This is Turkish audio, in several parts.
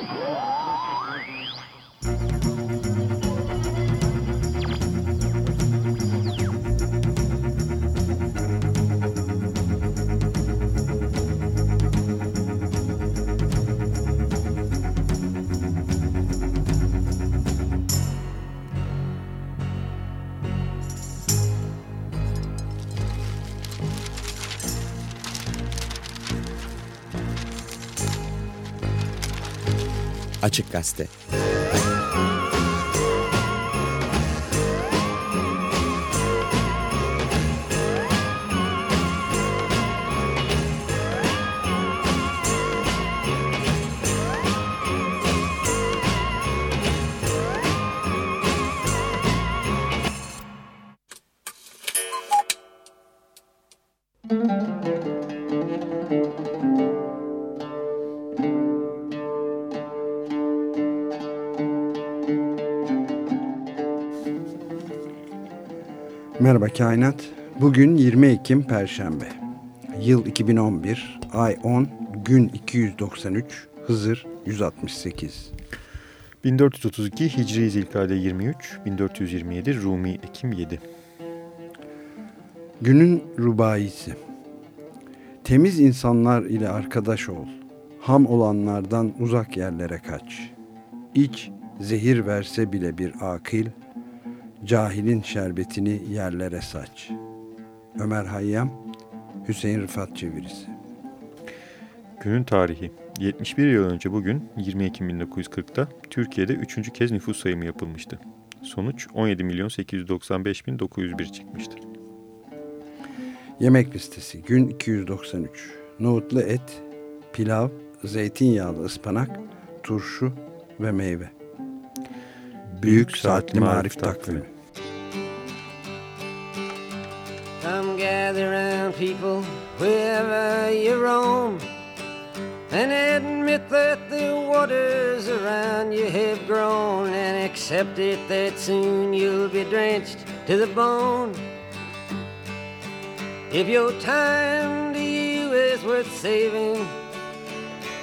Música Açık Gazete Merhaba Kainat. Bugün 20 Ekim Perşembe. Yıl 2011, ay 10, gün 293, Hızır 168. 1432 Hicri Zilkade 23, 1427 Rumi Ekim 7. Günün rubayisi. Temiz insanlar ile arkadaş ol. Ham olanlardan uzak yerlere kaç. İç, zehir verse bile bir akil, Cahilin şerbetini yerlere saç. Ömer Hayyam, Hüseyin Rıfat çevirisi. Günün tarihi. 71 yıl önce bugün 20 Ekim 1940'ta Türkiye'de 3. kez nüfus sayımı yapılmıştı. Sonuç 17 milyon 895 bin 901 çıkmıştı. Yemek listesi gün 293. Nohutlu et, pilav, zeytinyağlı ıspanak, turşu ve meyve. Büyük Saatli Marif Takvimi. Come gather round people wherever you roam And admit that the waters around you have grown And accept it that soon you'll be drenched to the bone. If your time to you is worth saving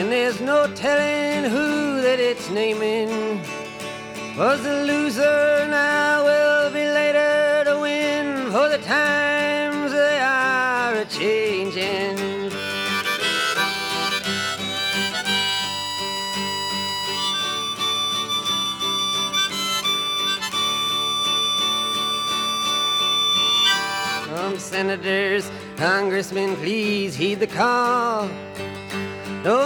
And there's no telling who that it's naming. Was the loser now will be later to win, for the times they are a changing. Some senators, congressmen, please heed the call.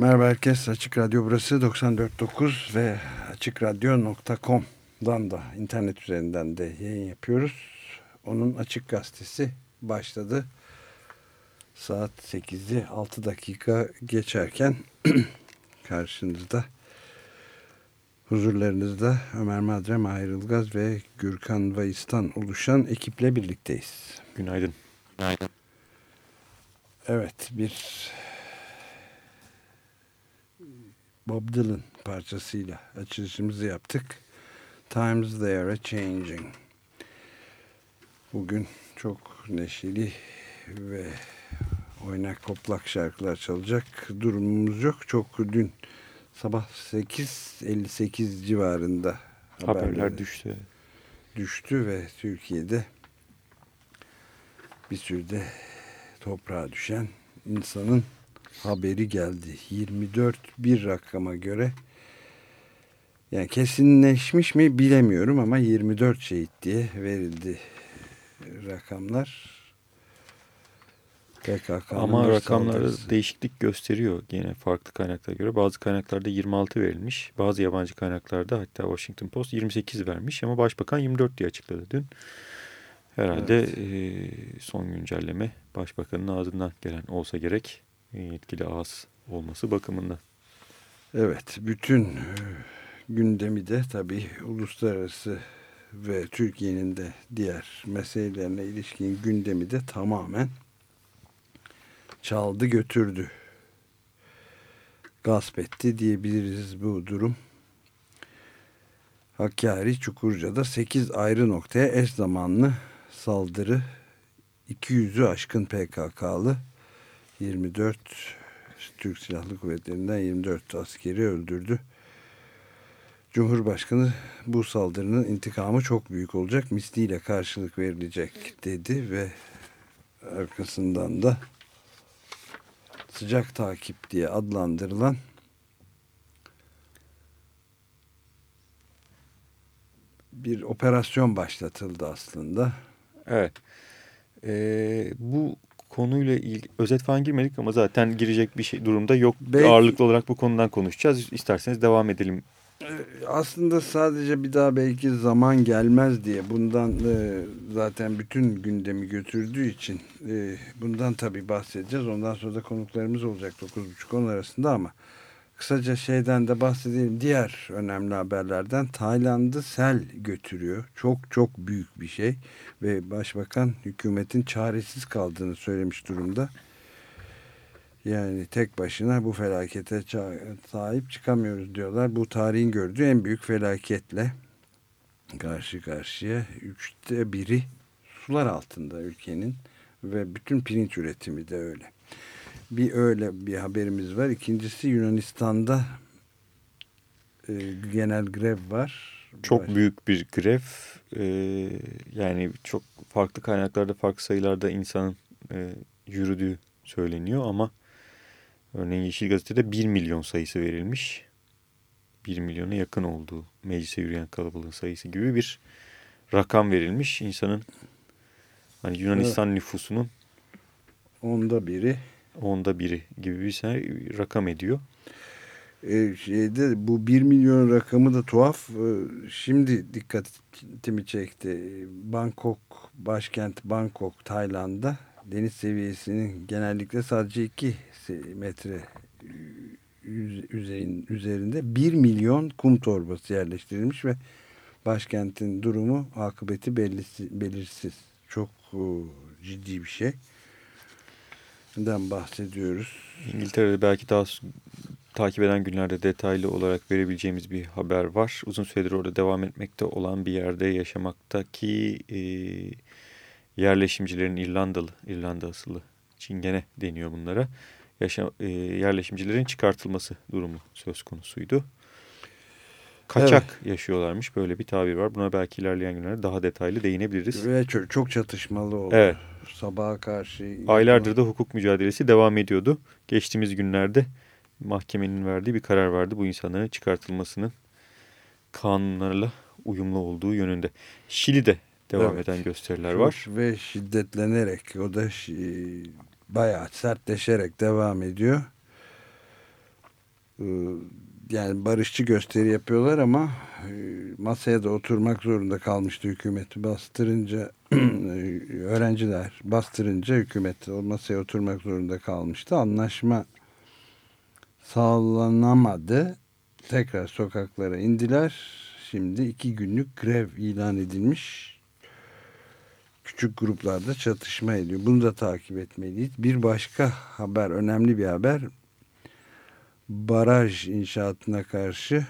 Merhaba herkes. Açık Radyo burası 94.9 ve açıkradyo.com'dan da internet üzerinden de yayın yapıyoruz. Onun Açık Gazetesi başladı. Saat 8'i 6 dakika geçerken karşınızda huzurlarınızda Ömer Madre, Mahir Ilgaz ve Gürkan Vayistan oluşan ekiple birlikteyiz. Günaydın. Günaydın. Evet bir Bob Dylan parçasıyla açılışımızı yaptık. Times They Are Changing. Bugün çok neşeli ve oynak koplak şarkılar çalacak durumumuz yok. Çok dün sabah 8.58 civarında haberler düştü. Düştü ve Türkiye'de bir sürü toprağa düşen insanın haberi geldi. 24 bir rakama göre yani kesinleşmiş mi bilemiyorum ama 24 şehit diye verildi rakamlar. PKK ama rakamlarda saldırısı. değişiklik gösteriyor gene farklı kaynaklara göre. Bazı kaynaklarda 26 verilmiş. Bazı yabancı kaynaklarda hatta Washington Post 28 vermiş ama Başbakan 24 diye açıkladı dün. Herhalde evet. e, son güncelleme Başbakanın ağzından gelen olsa gerek yetkili ağız olması bakımından. Evet, bütün e, gündemi de tabii uluslararası ve Türkiye'nin de diğer meselelerine ilişkin gündemi de tamamen çaldı götürdü. Gasp etti diyebiliriz bu durum. Hakkari Çukurca'da 8 ayrı noktaya eş zamanlı saldırı 200'ü aşkın PKK'lı 24 Türk Silahlı Kuvvetleri'nden 24 askeri öldürdü. Cumhurbaşkanı bu saldırının intikamı çok büyük olacak, misliyle karşılık verilecek dedi ve arkasından da sıcak takip diye adlandırılan bir operasyon başlatıldı aslında. Evet. Ee, bu konuyla ilgili özet falan girmedik ama zaten girecek bir şey durumda yok. Belki, Ağırlıklı olarak bu konudan konuşacağız. İsterseniz devam edelim. Ee, aslında sadece bir daha belki zaman gelmez diye bundan e, zaten bütün gündemi götürdüğü için e, bundan tabii bahsedeceğiz. Ondan sonra da konuklarımız olacak 9.30-10 arasında ama Kısaca şeyden de bahsedelim. Diğer önemli haberlerden Tayland'ı sel götürüyor. Çok çok büyük bir şey. Ve başbakan hükümetin çaresiz kaldığını söylemiş durumda. Yani tek başına bu felakete sahip çıkamıyoruz diyorlar. Bu tarihin gördüğü en büyük felaketle karşı karşıya. Üçte biri sular altında ülkenin ve bütün pirinç üretimi de öyle. Bir öyle bir haberimiz var. İkincisi Yunanistan'da e, genel grev var. Çok Baş... büyük bir grev. E, yani çok farklı kaynaklarda farklı sayılarda insanın e, yürüdüğü söyleniyor ama örneğin Yeşil Gazete'de 1 milyon sayısı verilmiş. 1 milyona yakın olduğu meclise yürüyen kalabalığın sayısı gibi bir rakam verilmiş. İnsanın hani Yunanistan evet. nüfusunun onda biri onda biri gibi bir şey, rakam ediyor. Ee, şeyde bu 1 milyon rakamı da tuhaf. Ee, şimdi dikkatimi çekti. Bangkok, başkent Bangkok, Tayland'da deniz seviyesinin genellikle sadece 2 metre üzerin, üzerinde 1 milyon kum torbası yerleştirilmiş ve başkentin durumu akıbeti belirsiz. belirsiz. Çok ciddi bir şey den bahsediyoruz. İngiltere'de belki daha takip eden günlerde detaylı olarak verebileceğimiz bir haber var. Uzun süredir orada devam etmekte olan bir yerde yaşamaktaki e, yerleşimcilerin İrlandalı, İrlanda asılı Çingene deniyor bunlara. Yaşa, e, yerleşimcilerin çıkartılması durumu söz konusuydu. Kaçak evet. yaşıyorlarmış böyle bir tabir var. Buna belki ilerleyen günlerde daha detaylı değinebiliriz. Ve çok, çok çatışmalı oldu. Evet sabaha karşı. Aylardır da hukuk mücadelesi devam ediyordu. Geçtiğimiz günlerde mahkemenin verdiği bir karar vardı bu insanların çıkartılmasının kanunlarla uyumlu olduğu yönünde. Şili'de devam evet, eden gösteriler var. Ve şiddetlenerek o da bayağı sertleşerek devam ediyor. Yani barışçı gösteri yapıyorlar ama e, masaya da oturmak zorunda kalmıştı hükümeti bastırınca öğrenciler bastırınca hükümet o masaya oturmak zorunda kalmıştı. Anlaşma sağlanamadı. Tekrar sokaklara indiler. Şimdi iki günlük grev ilan edilmiş. Küçük gruplarda çatışma ediyor. Bunu da takip etmeliyiz. Bir başka haber, önemli bir haber baraj inşaatına karşı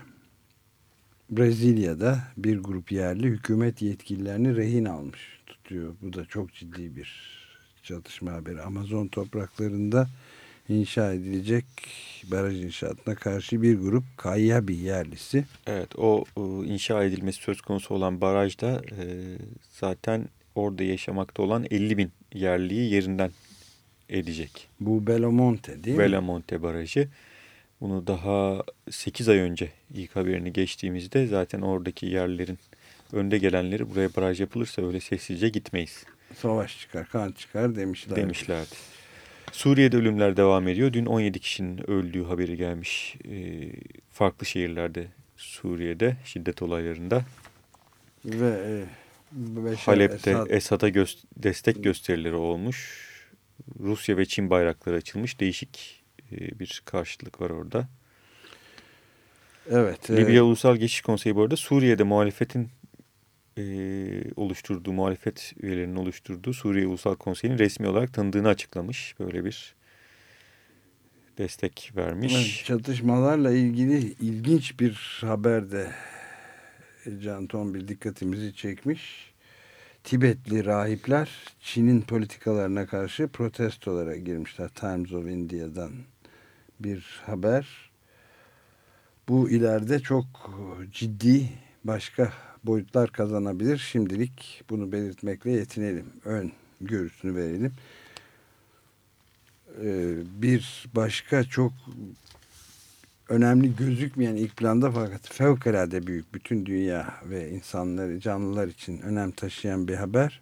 Brezilya'da bir grup yerli hükümet yetkililerini rehin almış tutuyor. Bu da çok ciddi bir çatışma haberi. Amazon topraklarında inşa edilecek baraj inşaatına karşı bir grup Kayyabi yerlisi. Evet o inşa edilmesi söz konusu olan barajda e, zaten orada yaşamakta olan 50 bin yerliyi yerinden edecek. Bu Belamonte değil mi? Belamonte barajı. Bunu daha 8 ay önce ilk haberini geçtiğimizde zaten oradaki yerlerin önde gelenleri buraya baraj yapılırsa öyle sessizce gitmeyiz. Savaş çıkar, kan çıkar demişler. Demişlerdi. Suriye'de ölümler devam ediyor. Dün 17 kişinin öldüğü haberi gelmiş e, farklı şehirlerde Suriye'de şiddet olaylarında. Ve e, Halep'te Esad... Esad'a gö destek gösterileri olmuş. Rusya ve Çin bayrakları açılmış. Değişik bir karşılık var orada. Evet. Libya evet. Ulusal Geçiş Konseyi bu arada Suriye'de muhalefetin e, oluşturduğu, muhalefet üyelerinin oluşturduğu Suriye Ulusal Konseyi'nin resmi olarak tanıdığını açıklamış. Böyle bir destek vermiş. Evet, çatışmalarla ilgili ilginç bir haber de Can Tombil dikkatimizi çekmiş. Tibetli rahipler Çin'in politikalarına karşı protestolara girmişler. Times of India'dan bir haber. Bu ileride çok ciddi başka boyutlar kazanabilir. Şimdilik bunu belirtmekle yetinelim. Ön görüsünü verelim. Ee, bir başka çok önemli gözükmeyen ilk planda fakat fevkalade büyük bütün dünya ve insanları canlılar için önem taşıyan bir haber.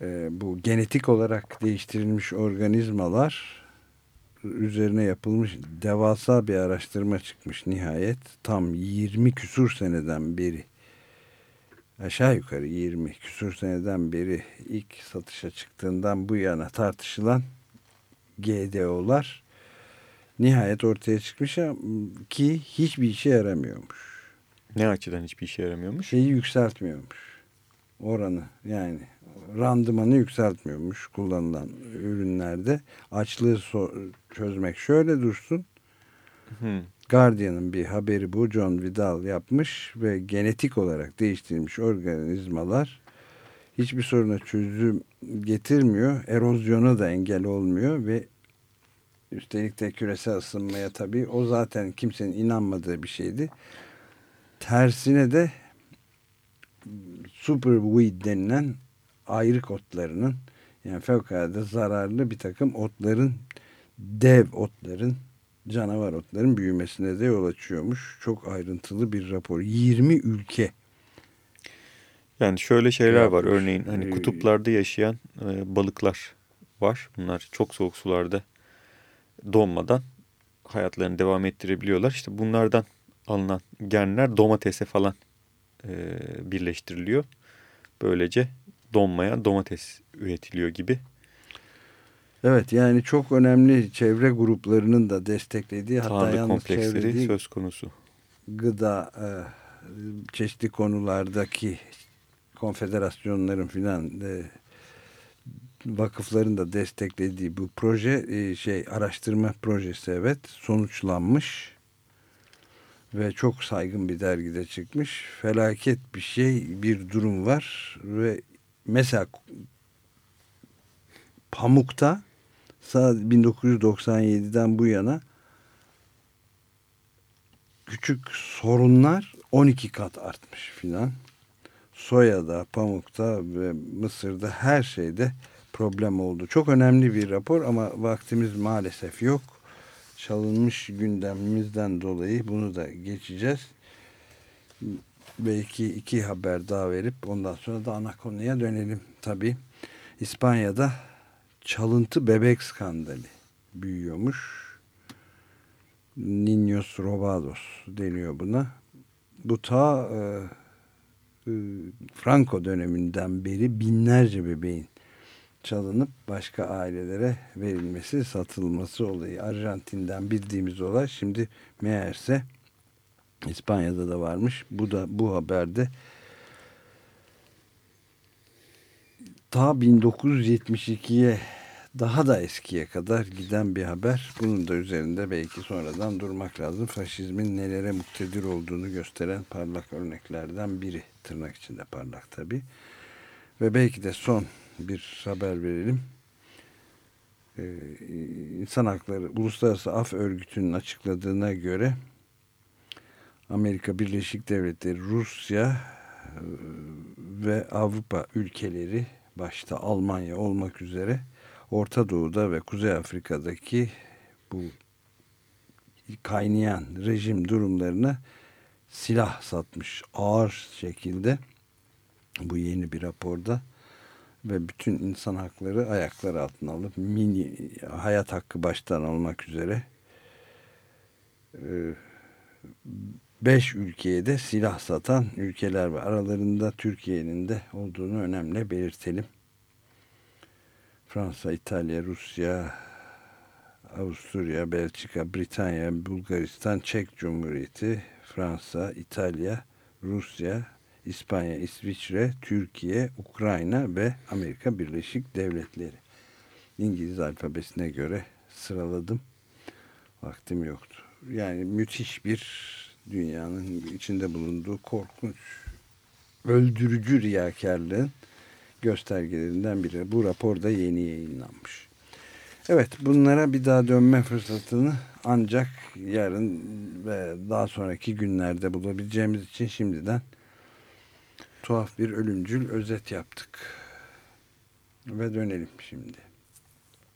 Ee, bu genetik olarak değiştirilmiş organizmalar üzerine yapılmış devasa bir araştırma çıkmış nihayet. Tam 20 küsur seneden beri aşağı yukarı 20 küsur seneden beri ilk satışa çıktığından bu yana tartışılan GDO'lar nihayet ortaya çıkmış ki hiçbir işe yaramıyormuş. Ne açıdan hiçbir işe yaramıyormuş? Şeyi yükseltmiyormuş. Oranı yani randımanı yükseltmiyormuş kullanılan ürünlerde. Açlığı so çözmek şöyle dursun. Hmm. Guardian'ın bir haberi bu. John Vidal yapmış ve genetik olarak değiştirilmiş organizmalar hiçbir soruna çözüm getirmiyor. Erozyona da engel olmuyor ve üstelik de küresel ısınmaya tabii o zaten kimsenin inanmadığı bir şeydi. Tersine de superweed denilen ayrık otlarının yani fevkalade zararlı bir takım otların dev otların canavar otların büyümesine de yol açıyormuş. Çok ayrıntılı bir rapor. 20 ülke. Yani şöyle şeyler var. Örneğin hani ee, kutuplarda yaşayan e, balıklar var. Bunlar çok soğuk sularda donmadan hayatlarını devam ettirebiliyorlar. İşte bunlardan alınan genler domatese falan e, birleştiriliyor. Böylece donmayan domates üretiliyor gibi. Evet yani çok önemli çevre gruplarının da desteklediği hatta Tanrı yalnız kompleksleri söz konusu. Gıda e, çeşitli konulardaki konfederasyonların filan e, vakıfların da desteklediği bu proje e, şey araştırma projesi evet sonuçlanmış ve çok saygın bir dergide çıkmış. Felaket bir şey bir durum var ve mesela pamukta 1997'den bu yana küçük sorunlar 12 kat artmış filan. soyada, pamukta ve Mısır'da her şeyde problem oldu. Çok önemli bir rapor ama vaktimiz maalesef yok. Çalınmış gündemimizden dolayı bunu da geçeceğiz. Belki iki haber daha verip ondan sonra da ana konuya dönelim tabii. İspanya'da çalıntı bebek skandalı büyüyormuş. Niños robados deniyor buna. Bu ta e, e, Franco döneminden beri binlerce bebeğin çalınıp başka ailelere verilmesi, satılması olayı. Arjantin'den bildiğimiz olay şimdi meğerse İspanya'da da varmış. Bu da bu haberde ta 1972'ye daha da eskiye kadar giden bir haber. Bunun da üzerinde belki sonradan durmak lazım. Faşizmin nelere muktedir olduğunu gösteren parlak örneklerden biri. Tırnak içinde parlak tabii. Ve belki de son bir haber verelim. Ee, İnsan Hakları Uluslararası Af Örgütü'nün açıkladığına göre Amerika Birleşik Devletleri, Rusya e, ve Avrupa ülkeleri başta Almanya olmak üzere Orta Doğu'da ve Kuzey Afrika'daki bu kaynayan rejim durumlarına silah satmış ağır şekilde bu yeni bir raporda ve bütün insan hakları ayakları altına alıp mini hayat hakkı baştan olmak üzere e, beş ülkeye de silah satan ülkeler var. Aralarında Türkiye'nin de olduğunu önemli belirtelim. Fransa, İtalya, Rusya, Avusturya, Belçika, Britanya, Bulgaristan, Çek Cumhuriyeti, Fransa, İtalya, Rusya, İspanya, İsviçre, Türkiye, Ukrayna ve Amerika Birleşik Devletleri. İngiliz alfabesine göre sıraladım. Vaktim yoktu. Yani müthiş bir dünyanın içinde bulunduğu korkunç, öldürücü riyakarlığın göstergelerinden biri. Bu rapor da yeni yayınlanmış. Evet bunlara bir daha dönme fırsatını ancak yarın ve daha sonraki günlerde bulabileceğimiz için şimdiden tuhaf bir ölümcül özet yaptık. Ve dönelim şimdi.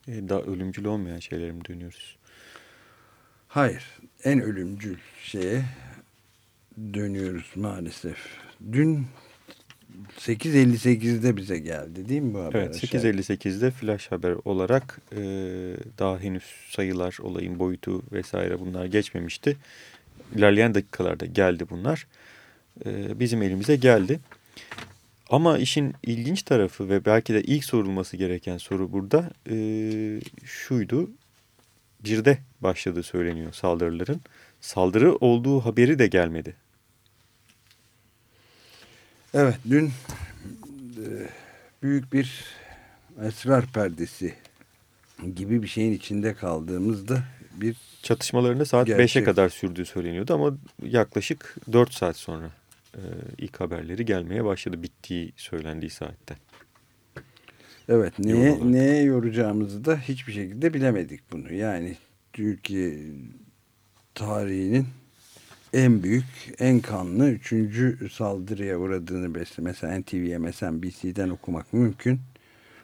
E, daha ölümcül olmayan şeylere mi dönüyoruz? Hayır. En ölümcül şeye dönüyoruz maalesef. Dün 8.58'de bize geldi değil mi bu haber? Evet 8.58'de flash haber olarak e, daha henüz sayılar, olayın boyutu vesaire bunlar geçmemişti. İlerleyen dakikalarda geldi bunlar. E, bizim elimize geldi. Ama işin ilginç tarafı ve belki de ilk sorulması gereken soru burada e, şuydu. Birde başladığı söyleniyor saldırıların. Saldırı olduğu haberi de gelmedi. Evet dün e, büyük bir esrar perdesi gibi bir şeyin içinde kaldığımızda bir çatışmalarında saat 5'e kadar sürdüğü söyleniyordu ama yaklaşık 4 saat sonra e, ilk haberleri gelmeye başladı bittiği söylendiği saatte. Evet neye, neye yoracağımızı da hiçbir şekilde bilemedik bunu. Yani Türkiye tarihinin en büyük, en kanlı üçüncü saldırıya uğradığını mesela NTV'ye, MSNBC'den okumak mümkün.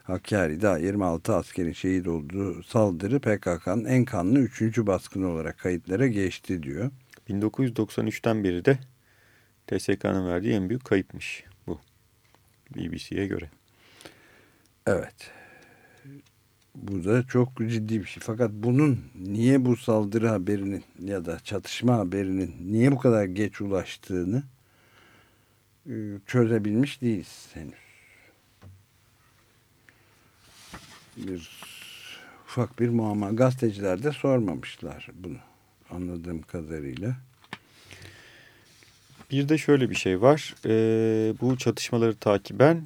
Hakkari'de 26 askerin şehit olduğu saldırı PKK'nın en kanlı üçüncü baskını olarak kayıtlara geçti diyor. 1993'ten beri de TSK'nın verdiği en büyük kayıpmış bu BBC'ye göre. Evet. Bu da çok ciddi bir şey. Fakat bunun niye bu saldırı haberinin ya da çatışma haberinin niye bu kadar geç ulaştığını e, çözebilmiş değiliz henüz. Bir ufak bir muamma. Gazeteciler de sormamışlar bunu anladığım kadarıyla. Bir de şöyle bir şey var. E, bu çatışmaları takiben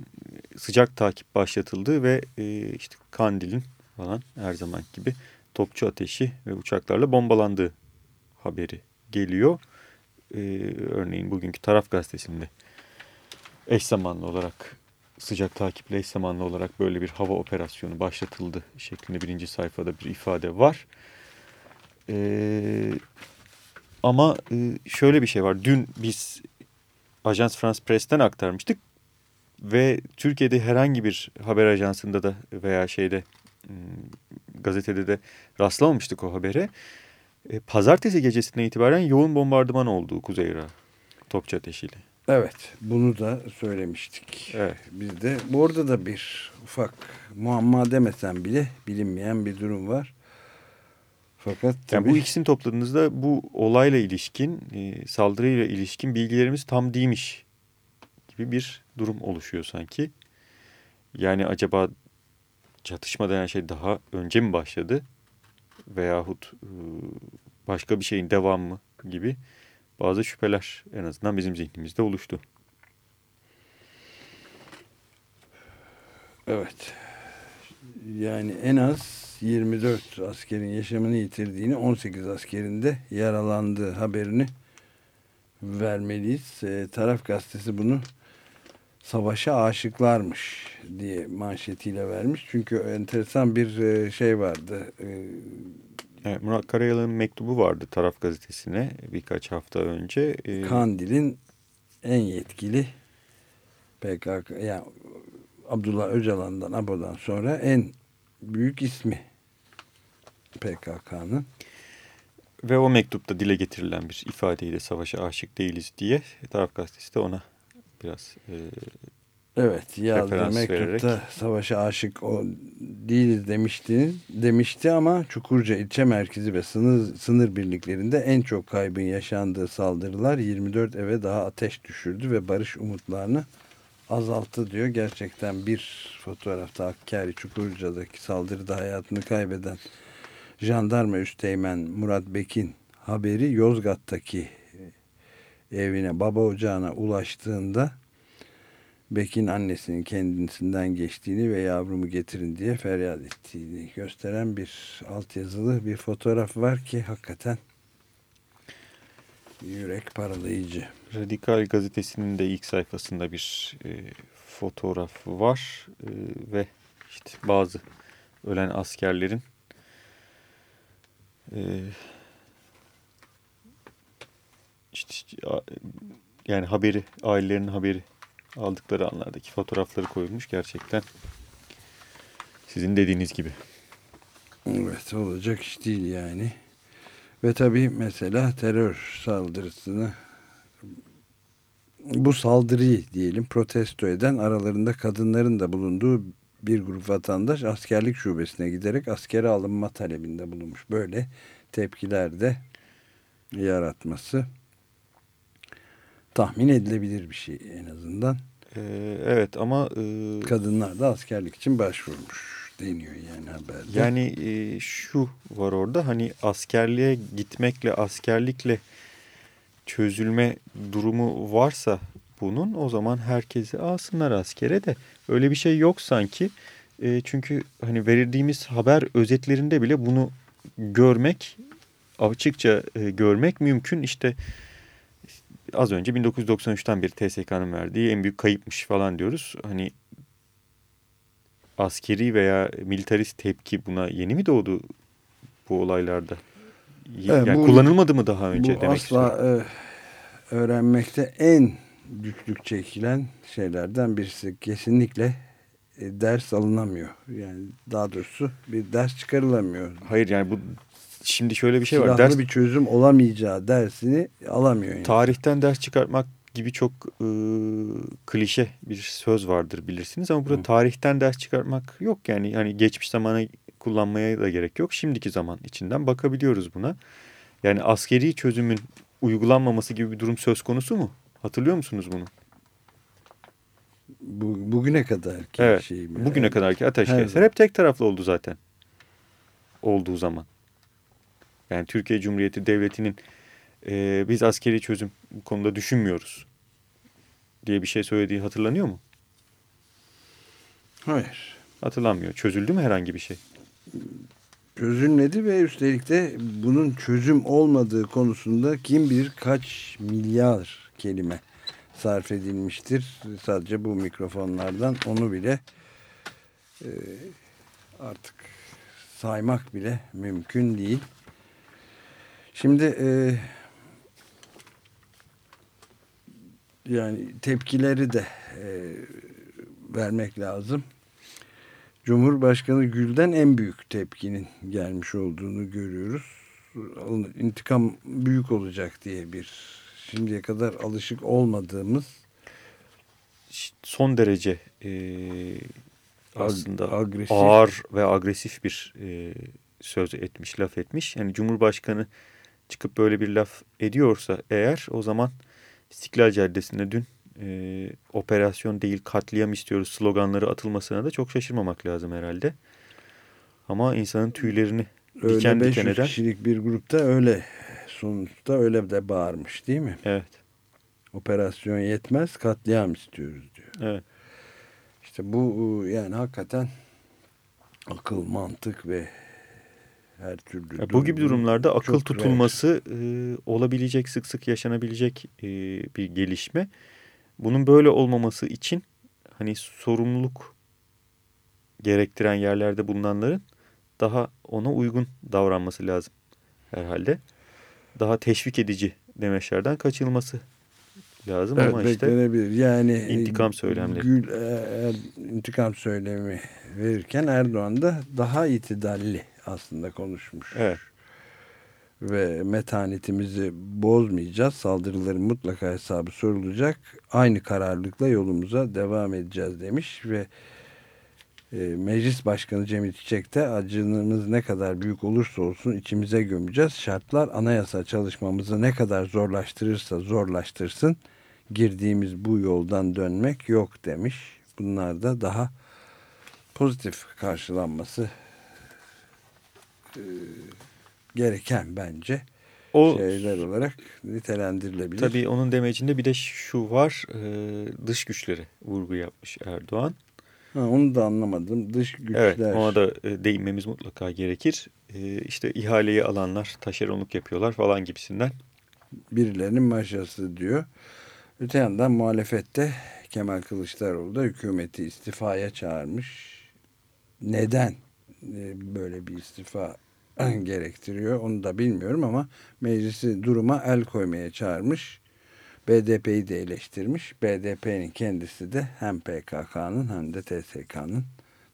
sıcak takip başlatıldı ve e, işte Kandil'in falan her zaman gibi topçu ateşi ve uçaklarla bombalandığı haberi geliyor. Ee, örneğin bugünkü Taraf Gazetesi'nde eş zamanlı olarak sıcak takiple eş zamanlı olarak böyle bir hava operasyonu başlatıldı şeklinde birinci sayfada bir ifade var. Ee, ama e, şöyle bir şey var. Dün biz Ajans France Press'ten aktarmıştık. ve Türkiye'de herhangi bir haber ajansında da veya şeyde gazetede de rastlamamıştık o habere. E, pazartesi gecesinden itibaren yoğun bombardıman olduğu Kuzey Irak topçu ateşiyle. Evet bunu da söylemiştik. Evet. Biz de bu arada da bir ufak muamma demesem bile bilinmeyen bir durum var. Fakat tabii... yani bu ikisini topladığınızda bu olayla ilişkin, e, saldırıyla ilişkin bilgilerimiz tam değilmiş gibi bir durum oluşuyor sanki. Yani acaba çatışma denen şey daha önce mi başladı? Veyahut e, başka bir şeyin devamı gibi bazı şüpheler en azından bizim zihnimizde oluştu. Evet. Yani en az 24 askerin yaşamını yitirdiğini 18 askerin de yaralandığı haberini vermeliyiz. E, taraf gazetesi bunu savaşa aşıklarmış diye manşetiyle vermiş. Çünkü enteresan bir e, şey vardı. E, evet, Murat Karayal'ın mektubu vardı Taraf Gazetesi'ne birkaç hafta önce. E, Kandil'in en yetkili PKK yani Abdullah Öcalan'dan Abo'dan sonra en büyük ismi PKK'nın. Ve o mektupta dile getirilen bir ifadeyle savaşa aşık değiliz diye Taraf Gazetesi de ona biraz e, Evet yazdığı mektupta vererek. savaşa aşık o değiliz demişti, demişti ama Çukurca ilçe merkezi ve sınır, sınır birliklerinde en çok kaybın yaşandığı saldırılar 24 eve daha ateş düşürdü ve barış umutlarını azalttı diyor. Gerçekten bir fotoğrafta Hakkari Çukurca'daki saldırıda hayatını kaybeden jandarma üsteğmen Murat Bekin haberi Yozgat'taki evine baba ocağına ulaştığında Bekin annesinin kendisinden geçtiğini ve yavrumu getirin diye feryat ettiğini gösteren bir altyazılı bir fotoğraf var ki hakikaten yürek paralayıcı. Radikal gazetesinin de ilk sayfasında bir e, fotoğraf var e, ve işte bazı ölen askerlerin e, işte yani haberi ailelerinin haberi aldıkları anlardaki fotoğrafları koyulmuş gerçekten sizin dediğiniz gibi. Evet olacak iş değil yani. Ve tabii mesela terör saldırısını bu saldırıyı diyelim protesto eden aralarında kadınların da bulunduğu bir grup vatandaş askerlik şubesine giderek askere alınma talebinde bulunmuş. Böyle tepkiler de yaratması tahmin edilebilir bir şey en azından. Ee, evet ama... E, Kadınlar da askerlik için başvurmuş deniyor yani haberde. Yani e, şu var orada hani askerliğe gitmekle askerlikle çözülme durumu varsa bunun o zaman herkesi alsınlar askere de öyle bir şey yok sanki. E, çünkü hani verildiğimiz haber özetlerinde bile bunu görmek açıkça e, görmek mümkün. İşte az önce 1993'ten beri TSK'nın verdiği en büyük kayıpmış falan diyoruz. Hani askeri veya militarist tepki buna yeni mi doğdu bu olaylarda? Yani evet, bu, kullanılmadı mı daha önce bu demek asla e, öğrenmekte en güçlük çekilen şeylerden birisi. Kesinlikle e, ders alınamıyor. Yani daha doğrusu bir ders çıkarılamıyor. Hayır yani bu şimdi şöyle bir şey var. Silahlı bir çözüm olamayacağı dersini alamıyor. Yani. Tarihten ders çıkartmak gibi çok e, klişe bir söz vardır bilirsiniz ama burada Hı. tarihten ders çıkartmak yok yani yani geçmiş zamana kullanmaya da gerek yok. Şimdiki zaman içinden bakabiliyoruz buna. Yani askeri çözümün uygulanmaması gibi bir durum söz konusu mu? Hatırlıyor musunuz bunu? Bu, bugüne kadar ki evet, şey mi? Bugüne yani, kadar ki ateşkesler hep tek taraflı oldu zaten. Olduğu zaman. Yani Türkiye Cumhuriyeti Devleti'nin e, biz askeri çözüm bu konuda düşünmüyoruz diye bir şey söylediği hatırlanıyor mu? Hayır. Hatırlanmıyor. Çözüldü mü herhangi bir şey? Çözülmedi ve üstelik de bunun çözüm olmadığı konusunda kim bilir kaç milyar kelime sarf edilmiştir. Sadece bu mikrofonlardan onu bile e, artık saymak bile mümkün değil. Şimdi e, yani tepkileri de e, vermek lazım. Cumhurbaşkanı Gül'den en büyük tepkinin gelmiş olduğunu görüyoruz. İntikam büyük olacak diye bir şimdiye kadar alışık olmadığımız son derece e, aslında agresif. ağır ve agresif bir e, söz etmiş, laf etmiş. Yani Cumhurbaşkanı çıkıp böyle bir laf ediyorsa eğer o zaman İstiklal Caddesi'nde dün e, operasyon değil katliam istiyoruz sloganları atılmasına da çok şaşırmamak lazım herhalde. Ama insanın tüylerini öyle diken 500 diken eden. kişilik bir grupta öyle sonuçta öyle de bağırmış değil mi? Evet. Operasyon yetmez katliam istiyoruz diyor. Evet. İşte bu yani hakikaten akıl, mantık ve her türlü Ya bu gibi durumlarda akıl tutulması e, olabilecek, sık sık yaşanabilecek e, bir gelişme. Bunun böyle olmaması için hani sorumluluk gerektiren yerlerde bulunanların daha ona uygun davranması lazım herhalde. Daha teşvik edici demeçlerden kaçınılması lazım evet, ama işte beklenebilir. Yani intikam söylemleri. Gül e, er, intikam söylemi verirken Erdoğan da daha itidalli aslında konuşmuş. Evet. Ve metanetimizi bozmayacağız. Saldırıların mutlaka hesabı sorulacak. Aynı kararlılıkla yolumuza devam edeceğiz demiş ve e, Meclis Başkanı Cemil Çiçek de acınımız ne kadar büyük olursa olsun içimize gömeceğiz. Şartlar anayasa çalışmamızı ne kadar zorlaştırırsa zorlaştırsın girdiğimiz bu yoldan dönmek yok demiş. Bunlar da daha pozitif karşılanması e, gereken bence o şeyler olarak nitelendirilebilir. tabii onun demecinde bir de şu var e, dış güçleri vurgu yapmış Erdoğan. Ha, onu da anlamadım. Dış güçler. Evet ona da e, değinmemiz mutlaka gerekir. E, işte ihaleyi alanlar taşeronluk yapıyorlar falan gibisinden. Birilerinin maşası diyor. Öte yandan muhalefette Kemal Kılıçdaroğlu da hükümeti istifaya çağırmış. Neden böyle bir istifa gerektiriyor onu da bilmiyorum ama meclisi duruma el koymaya çağırmış. BDP'yi de eleştirmiş. BDP'nin kendisi de hem PKK'nın hem de TSK'nın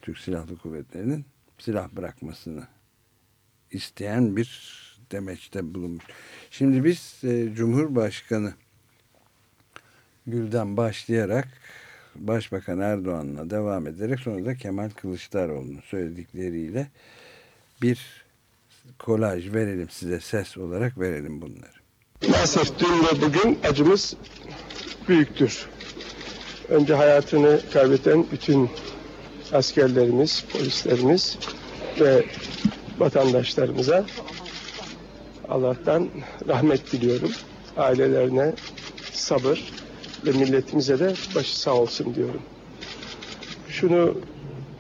Türk Silahlı Kuvvetleri'nin silah bırakmasını isteyen bir demeçte bulunmuş. Şimdi biz e, Cumhurbaşkanı Gül'den başlayarak Başbakan Erdoğan'la devam ederek sonra da Kemal Kılıçdaroğlu'nun söyledikleriyle bir kolaj verelim size ses olarak verelim bunları. Maalesef dün ve bugün acımız büyüktür. Önce hayatını kaybeden bütün askerlerimiz, polislerimiz ve vatandaşlarımıza Allah'tan rahmet diliyorum. Ailelerine sabır ve milletimize de başı sağ olsun diyorum. Şunu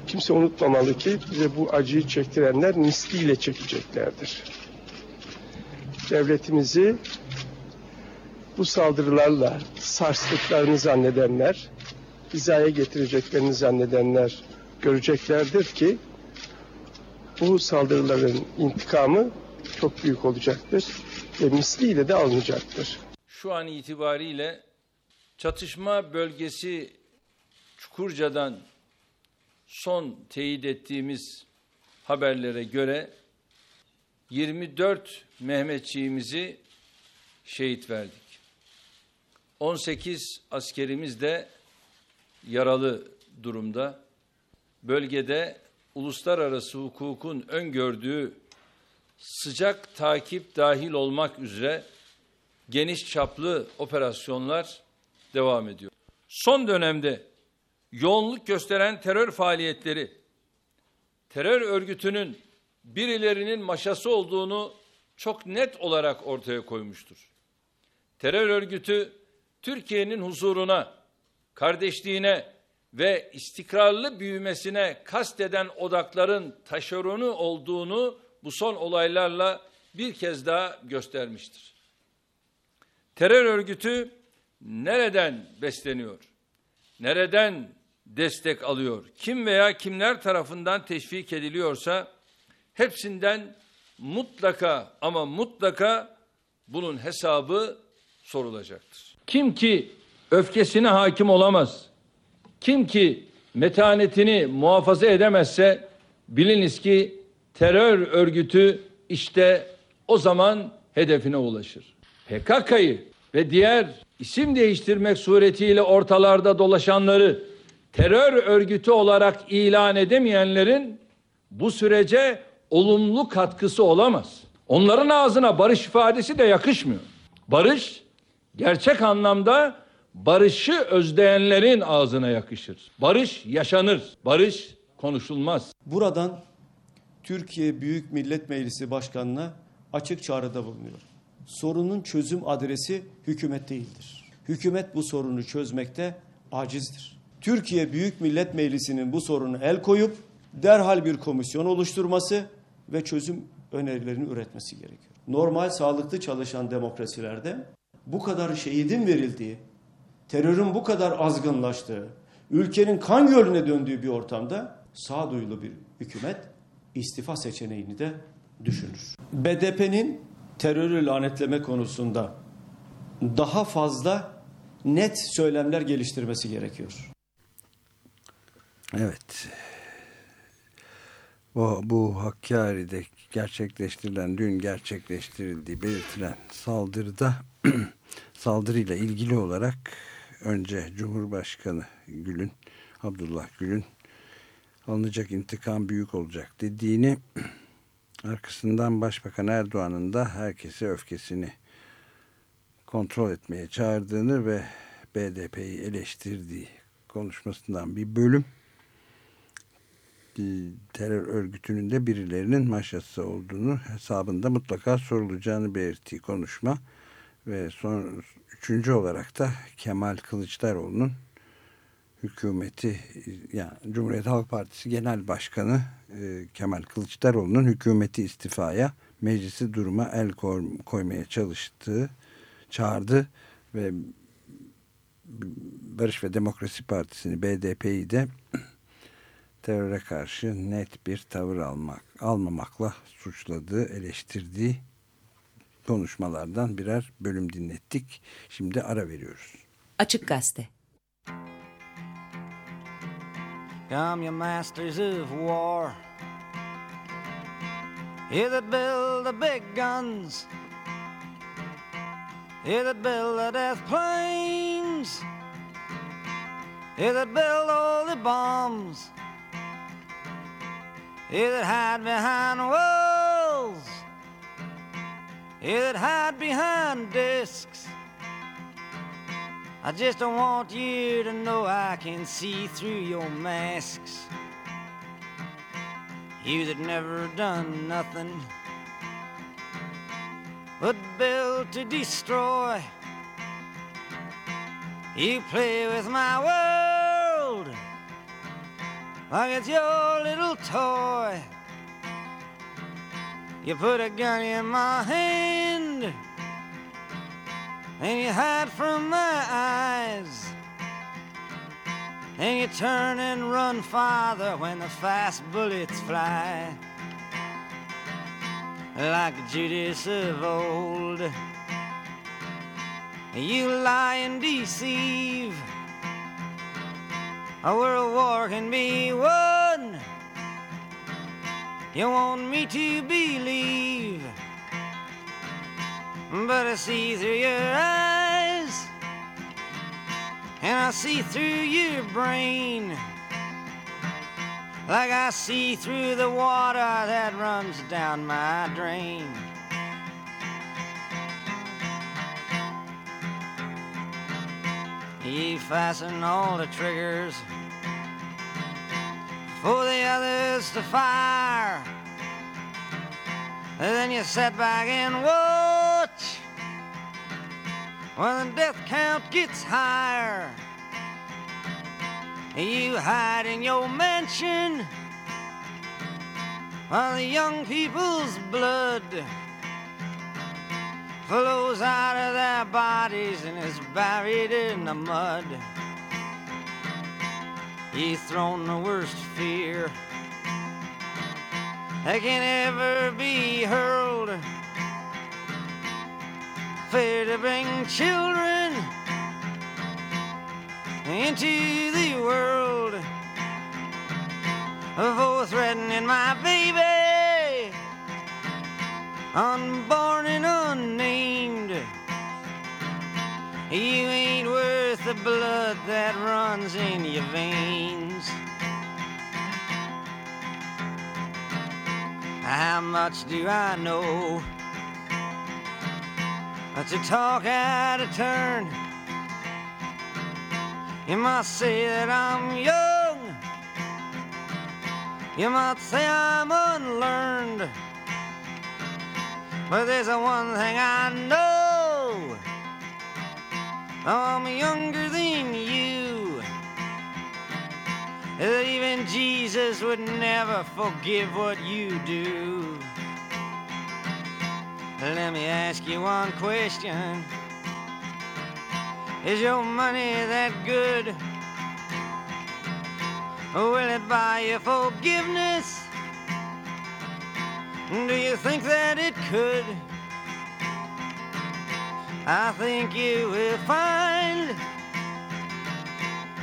kimse unutmamalı ki bize bu acıyı çektirenler misliyle çekeceklerdir. Devletimizi bu saldırılarla sarstıklarını zannedenler, hizaya getireceklerini zannedenler göreceklerdir ki bu saldırıların intikamı çok büyük olacaktır ve misliyle de alınacaktır. Şu an itibariyle çatışma bölgesi Çukurca'dan son teyit ettiğimiz haberlere göre 24 Mehmetçiğimizi şehit verdik. 18 askerimiz de yaralı durumda. Bölgede uluslararası hukukun öngördüğü sıcak takip dahil olmak üzere geniş çaplı operasyonlar devam ediyor. Son dönemde yoğunluk gösteren terör faaliyetleri, terör örgütünün birilerinin maşası olduğunu çok net olarak ortaya koymuştur. Terör örgütü Türkiye'nin huzuruna, kardeşliğine ve istikrarlı büyümesine kasteden odakların taşeronu olduğunu bu son olaylarla bir kez daha göstermiştir. Terör örgütü nereden besleniyor? Nereden destek alıyor? Kim veya kimler tarafından teşvik ediliyorsa hepsinden mutlaka ama mutlaka bunun hesabı sorulacaktır. Kim ki öfkesine hakim olamaz, kim ki metanetini muhafaza edemezse biliniz ki terör örgütü işte o zaman hedefine ulaşır. PKK'yı ve diğer isim değiştirmek suretiyle ortalarda dolaşanları terör örgütü olarak ilan edemeyenlerin bu sürece olumlu katkısı olamaz. Onların ağzına barış ifadesi de yakışmıyor. Barış gerçek anlamda barışı özleyenlerin ağzına yakışır. Barış yaşanır. Barış konuşulmaz. Buradan Türkiye Büyük Millet Meclisi Başkanı'na açık çağrıda bulunuyor. Sorunun çözüm adresi hükümet değildir. Hükümet bu sorunu çözmekte acizdir. Türkiye Büyük Millet Meclisi'nin bu sorunu el koyup derhal bir komisyon oluşturması ve çözüm önerilerini üretmesi gerekiyor. Normal sağlıklı çalışan demokrasilerde bu kadar şehidin verildiği, terörün bu kadar azgınlaştığı, ülkenin kan gölüne döndüğü bir ortamda sağduyulu bir hükümet istifa seçeneğini de düşünür. BDP'nin terörü lanetleme konusunda daha fazla net söylemler geliştirmesi gerekiyor. Evet. O, bu Hakkari'de gerçekleştirilen, dün gerçekleştirildiği belirtilen saldırıda saldırıyla ilgili olarak önce Cumhurbaşkanı Gül'ün, Abdullah Gül'ün alınacak intikam büyük olacak dediğini arkasından Başbakan Erdoğan'ın da herkese öfkesini kontrol etmeye çağırdığını ve BDP'yi eleştirdiği konuşmasından bir bölüm. Terör örgütünün de birilerinin maşası olduğunu hesabında mutlaka sorulacağını belirttiği konuşma ve son üçüncü olarak da Kemal Kılıçdaroğlu'nun hükümeti yani Cumhuriyet Halk Partisi Genel Başkanı e, Kemal Kılıçdaroğlu'nun hükümeti istifaya meclisi duruma el koymaya çalıştığı çağırdı ve Barış ve Demokrasi Partisi'ni BDP'yi de teröre karşı net bir tavır almak almamakla suçladığı, eleştirdiği konuşmalardan birer bölüm dinlettik. Şimdi ara veriyoruz. Açık Gazete Come, you masters of war. You that build the big guns. You that build the death planes. You that build all the bombs. You that hide behind walls. You that hide behind discs. I just don't want you to know I can see through your masks. You that never done nothing but build to destroy. You play with my world like it's your little toy. You put a gun in my hand and you hide from my eyes. And you turn and run farther when the fast bullets fly. Like Judas of old, you lie and deceive. A world war can be won. You want me to believe but I see through your eyes, and I see through your brain, like I see through the water that runs down my drain. You fasten all the triggers for the others to fire. Then you sit back and watch when the death count gets higher. You hide in your mansion while the young people's blood flows out of their bodies and is buried in the mud. You've thrown the worst fear that can ever be hurled. Fear to bring children into the world. for threatening my baby, unborn and unnamed. You ain't worth the blood that runs in your veins. How much do I know? To talk out of turn. You might say that I'm young. You might say I'm unlearned. But there's one thing I know. I'm younger than you. That even Jesus would never forgive what you do. Let me ask you one question. Is your money that good? Will it buy you forgiveness? Do you think that it could? I think you will find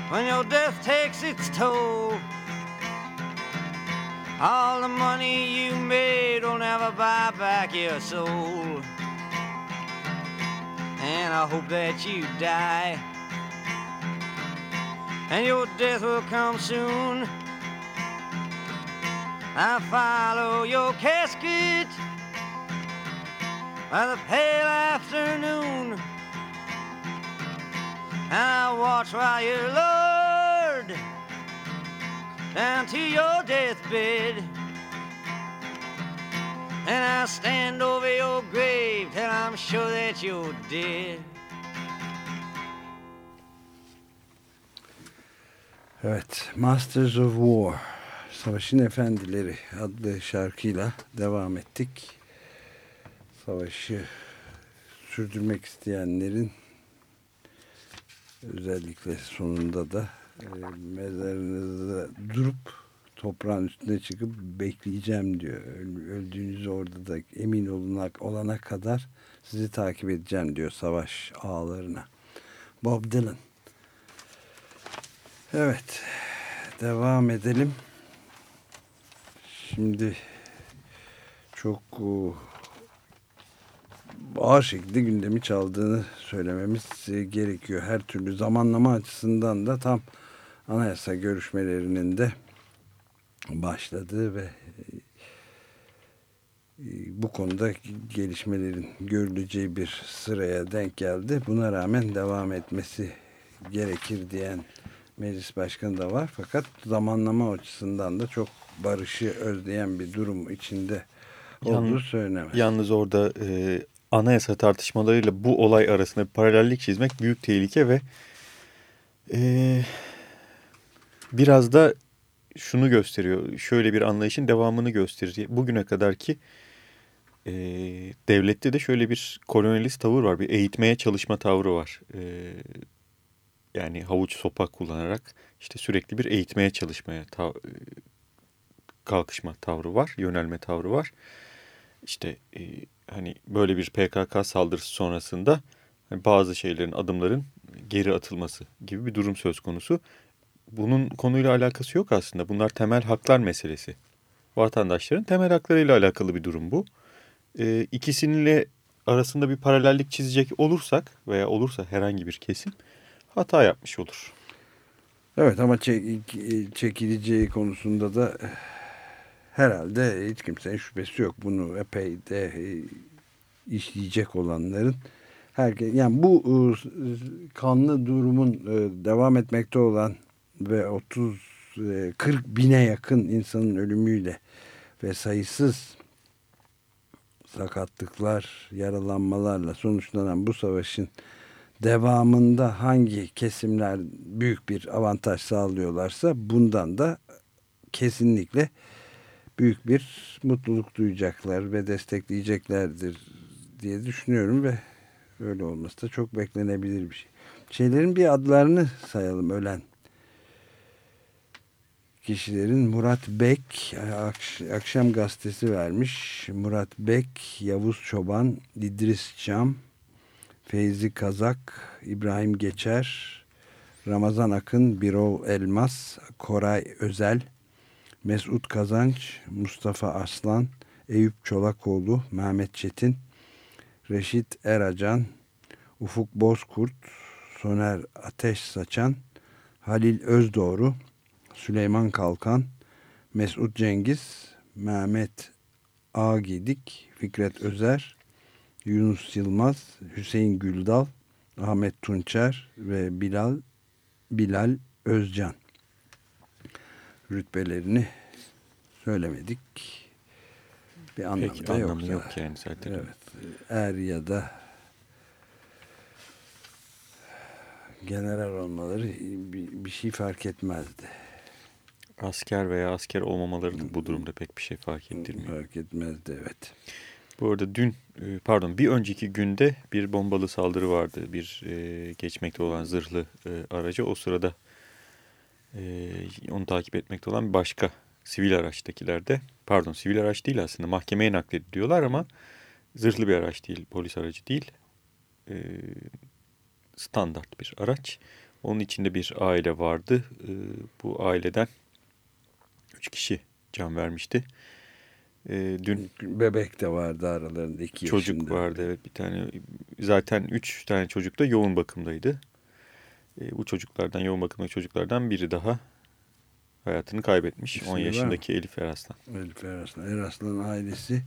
when your death takes its toll. All the money you made will never buy back your soul. And I hope that you die. And your death will come soon. I follow your casket by the pale afternoon. I watch while you're lowered down to your deathbed. And I stand over your grave till I'm sure that you're dead. Evet, Masters of War, Savaşın Efendileri adlı şarkıyla devam ettik. Savaşı sürdürmek isteyenlerin özellikle sonunda da e, mezarınızda durup toprağın üstüne çıkıp bekleyeceğim diyor. Öldüğünüz orada da emin olana, olana kadar sizi takip edeceğim diyor savaş ağlarına. Bob Dylan. Evet. Devam edelim. Şimdi çok ağır şekilde gündemi çaldığını söylememiz gerekiyor. Her türlü zamanlama açısından da tam anayasa görüşmelerinin de başladığı ve bu konuda gelişmelerin görüleceği bir sıraya denk geldi. Buna rağmen devam etmesi gerekir diyen meclis başkanı da var. Fakat zamanlama açısından da çok barışı özleyen bir durum içinde olduğu söylenemez. Yalnız orada e, anayasa tartışmalarıyla bu olay arasında bir paralellik çizmek büyük tehlike ve e, biraz da şunu gösteriyor. Şöyle bir anlayışın devamını gösterir. Bugüne kadar ki e, devlette de şöyle bir kolonyalist tavır var. Bir eğitmeye çalışma tavrı var. E, yani havuç sopa kullanarak işte sürekli bir eğitmeye çalışmaya tav kalkışma tavrı var, yönelme tavrı var. İşte e, hani böyle bir PKK saldırısı sonrasında hani bazı şeylerin, adımların geri atılması gibi bir durum söz konusu. Bunun konuyla alakası yok aslında. Bunlar temel haklar meselesi. Vatandaşların temel haklarıyla alakalı bir durum bu. E, ikisininle arasında bir paralellik çizecek olursak veya olursa herhangi bir kesim hata yapmış olur. Evet ama çekileceği konusunda da herhalde hiç kimsenin şüphesi yok. Bunu epey de e, işleyecek olanların herkes yani bu e, kanlı durumun e, devam etmekte olan ve 30 40 bine yakın insanın ölümüyle ve sayısız sakatlıklar, yaralanmalarla sonuçlanan bu savaşın devamında hangi kesimler büyük bir avantaj sağlıyorlarsa bundan da kesinlikle büyük bir mutluluk duyacaklar ve destekleyeceklerdir diye düşünüyorum ve öyle olması da çok beklenebilir bir şey. Şeylerin bir adlarını sayalım ölen kişilerin Murat Bek akşam gazetesi vermiş. Murat Bek, Yavuz Çoban, İdris Cam, Feyzi Kazak, İbrahim Geçer, Ramazan Akın, Birol Elmas, Koray Özel, Mesut Kazanç, Mustafa Aslan, Eyüp Çolakoğlu, Mehmet Çetin, Reşit Eracan, Ufuk Bozkurt, Soner Ateş Saçan, Halil Özdoğru, Süleyman Kalkan, Mesut Cengiz, Mehmet Ağgidik, Fikret Özer, Yunus Yılmaz, Hüseyin Güldal, Ahmet Tunçer ve Bilal Bilal Özcan rütbelerini söylemedik. Bir anlamı Pek da anlamı yok. yok yani zaten. Evet. Er ya da general olmaları bir, bir şey fark etmezdi. Asker veya asker olmamaları da bu durumda pek bir şey fark ettirmiyor. Fark etmezdi evet. Bu arada dün e, pardon bir önceki günde bir bombalı saldırı vardı. Bir e, geçmekte olan zırhlı e, araca o sırada e, onu takip etmekte olan başka sivil araçtakilerde pardon sivil araç değil aslında mahkemeye naklediliyorlar ama zırhlı bir araç değil polis aracı değil e, standart bir araç. Onun içinde bir aile vardı. E, bu aileden üç kişi can vermişti. E, dün Bebek de vardı aralarında iki çocuk yaşında. vardı evet bir tane zaten üç tane çocuk da yoğun bakımdaydı. E, bu çocuklardan yoğun bakımdaki çocuklardan biri daha hayatını kaybetmiş. İsmi 10 var mı? yaşındaki Elif Eraslan. Elif Eraslan. Eraslan ailesi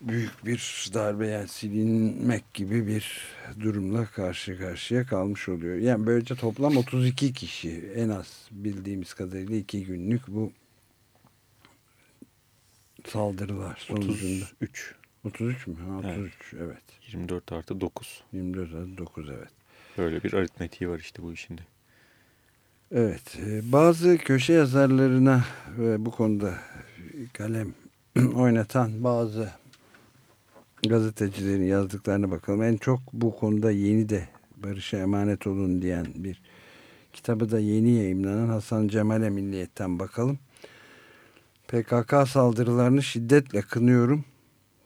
büyük bir darbe yani silinmek gibi bir durumla karşı karşıya kalmış oluyor. Yani böylece toplam 32 kişi en az bildiğimiz kadarıyla iki günlük bu saldırılar sonucunda. 33. 33 mü? Ha, 33 evet. 24 artı 9. 24 artı 9 evet. Böyle bir aritmetiği var işte bu işinde. Evet, e, bazı köşe yazarlarına ve bu konuda kalem oynatan bazı gazetecilerin yazdıklarına bakalım. En çok bu konuda yeni de Barış'a emanet olun diyen bir kitabı da yeni yayımlanan Hasan Cemal'e Milliyet'ten bakalım. PKK saldırılarını şiddetle kınıyorum.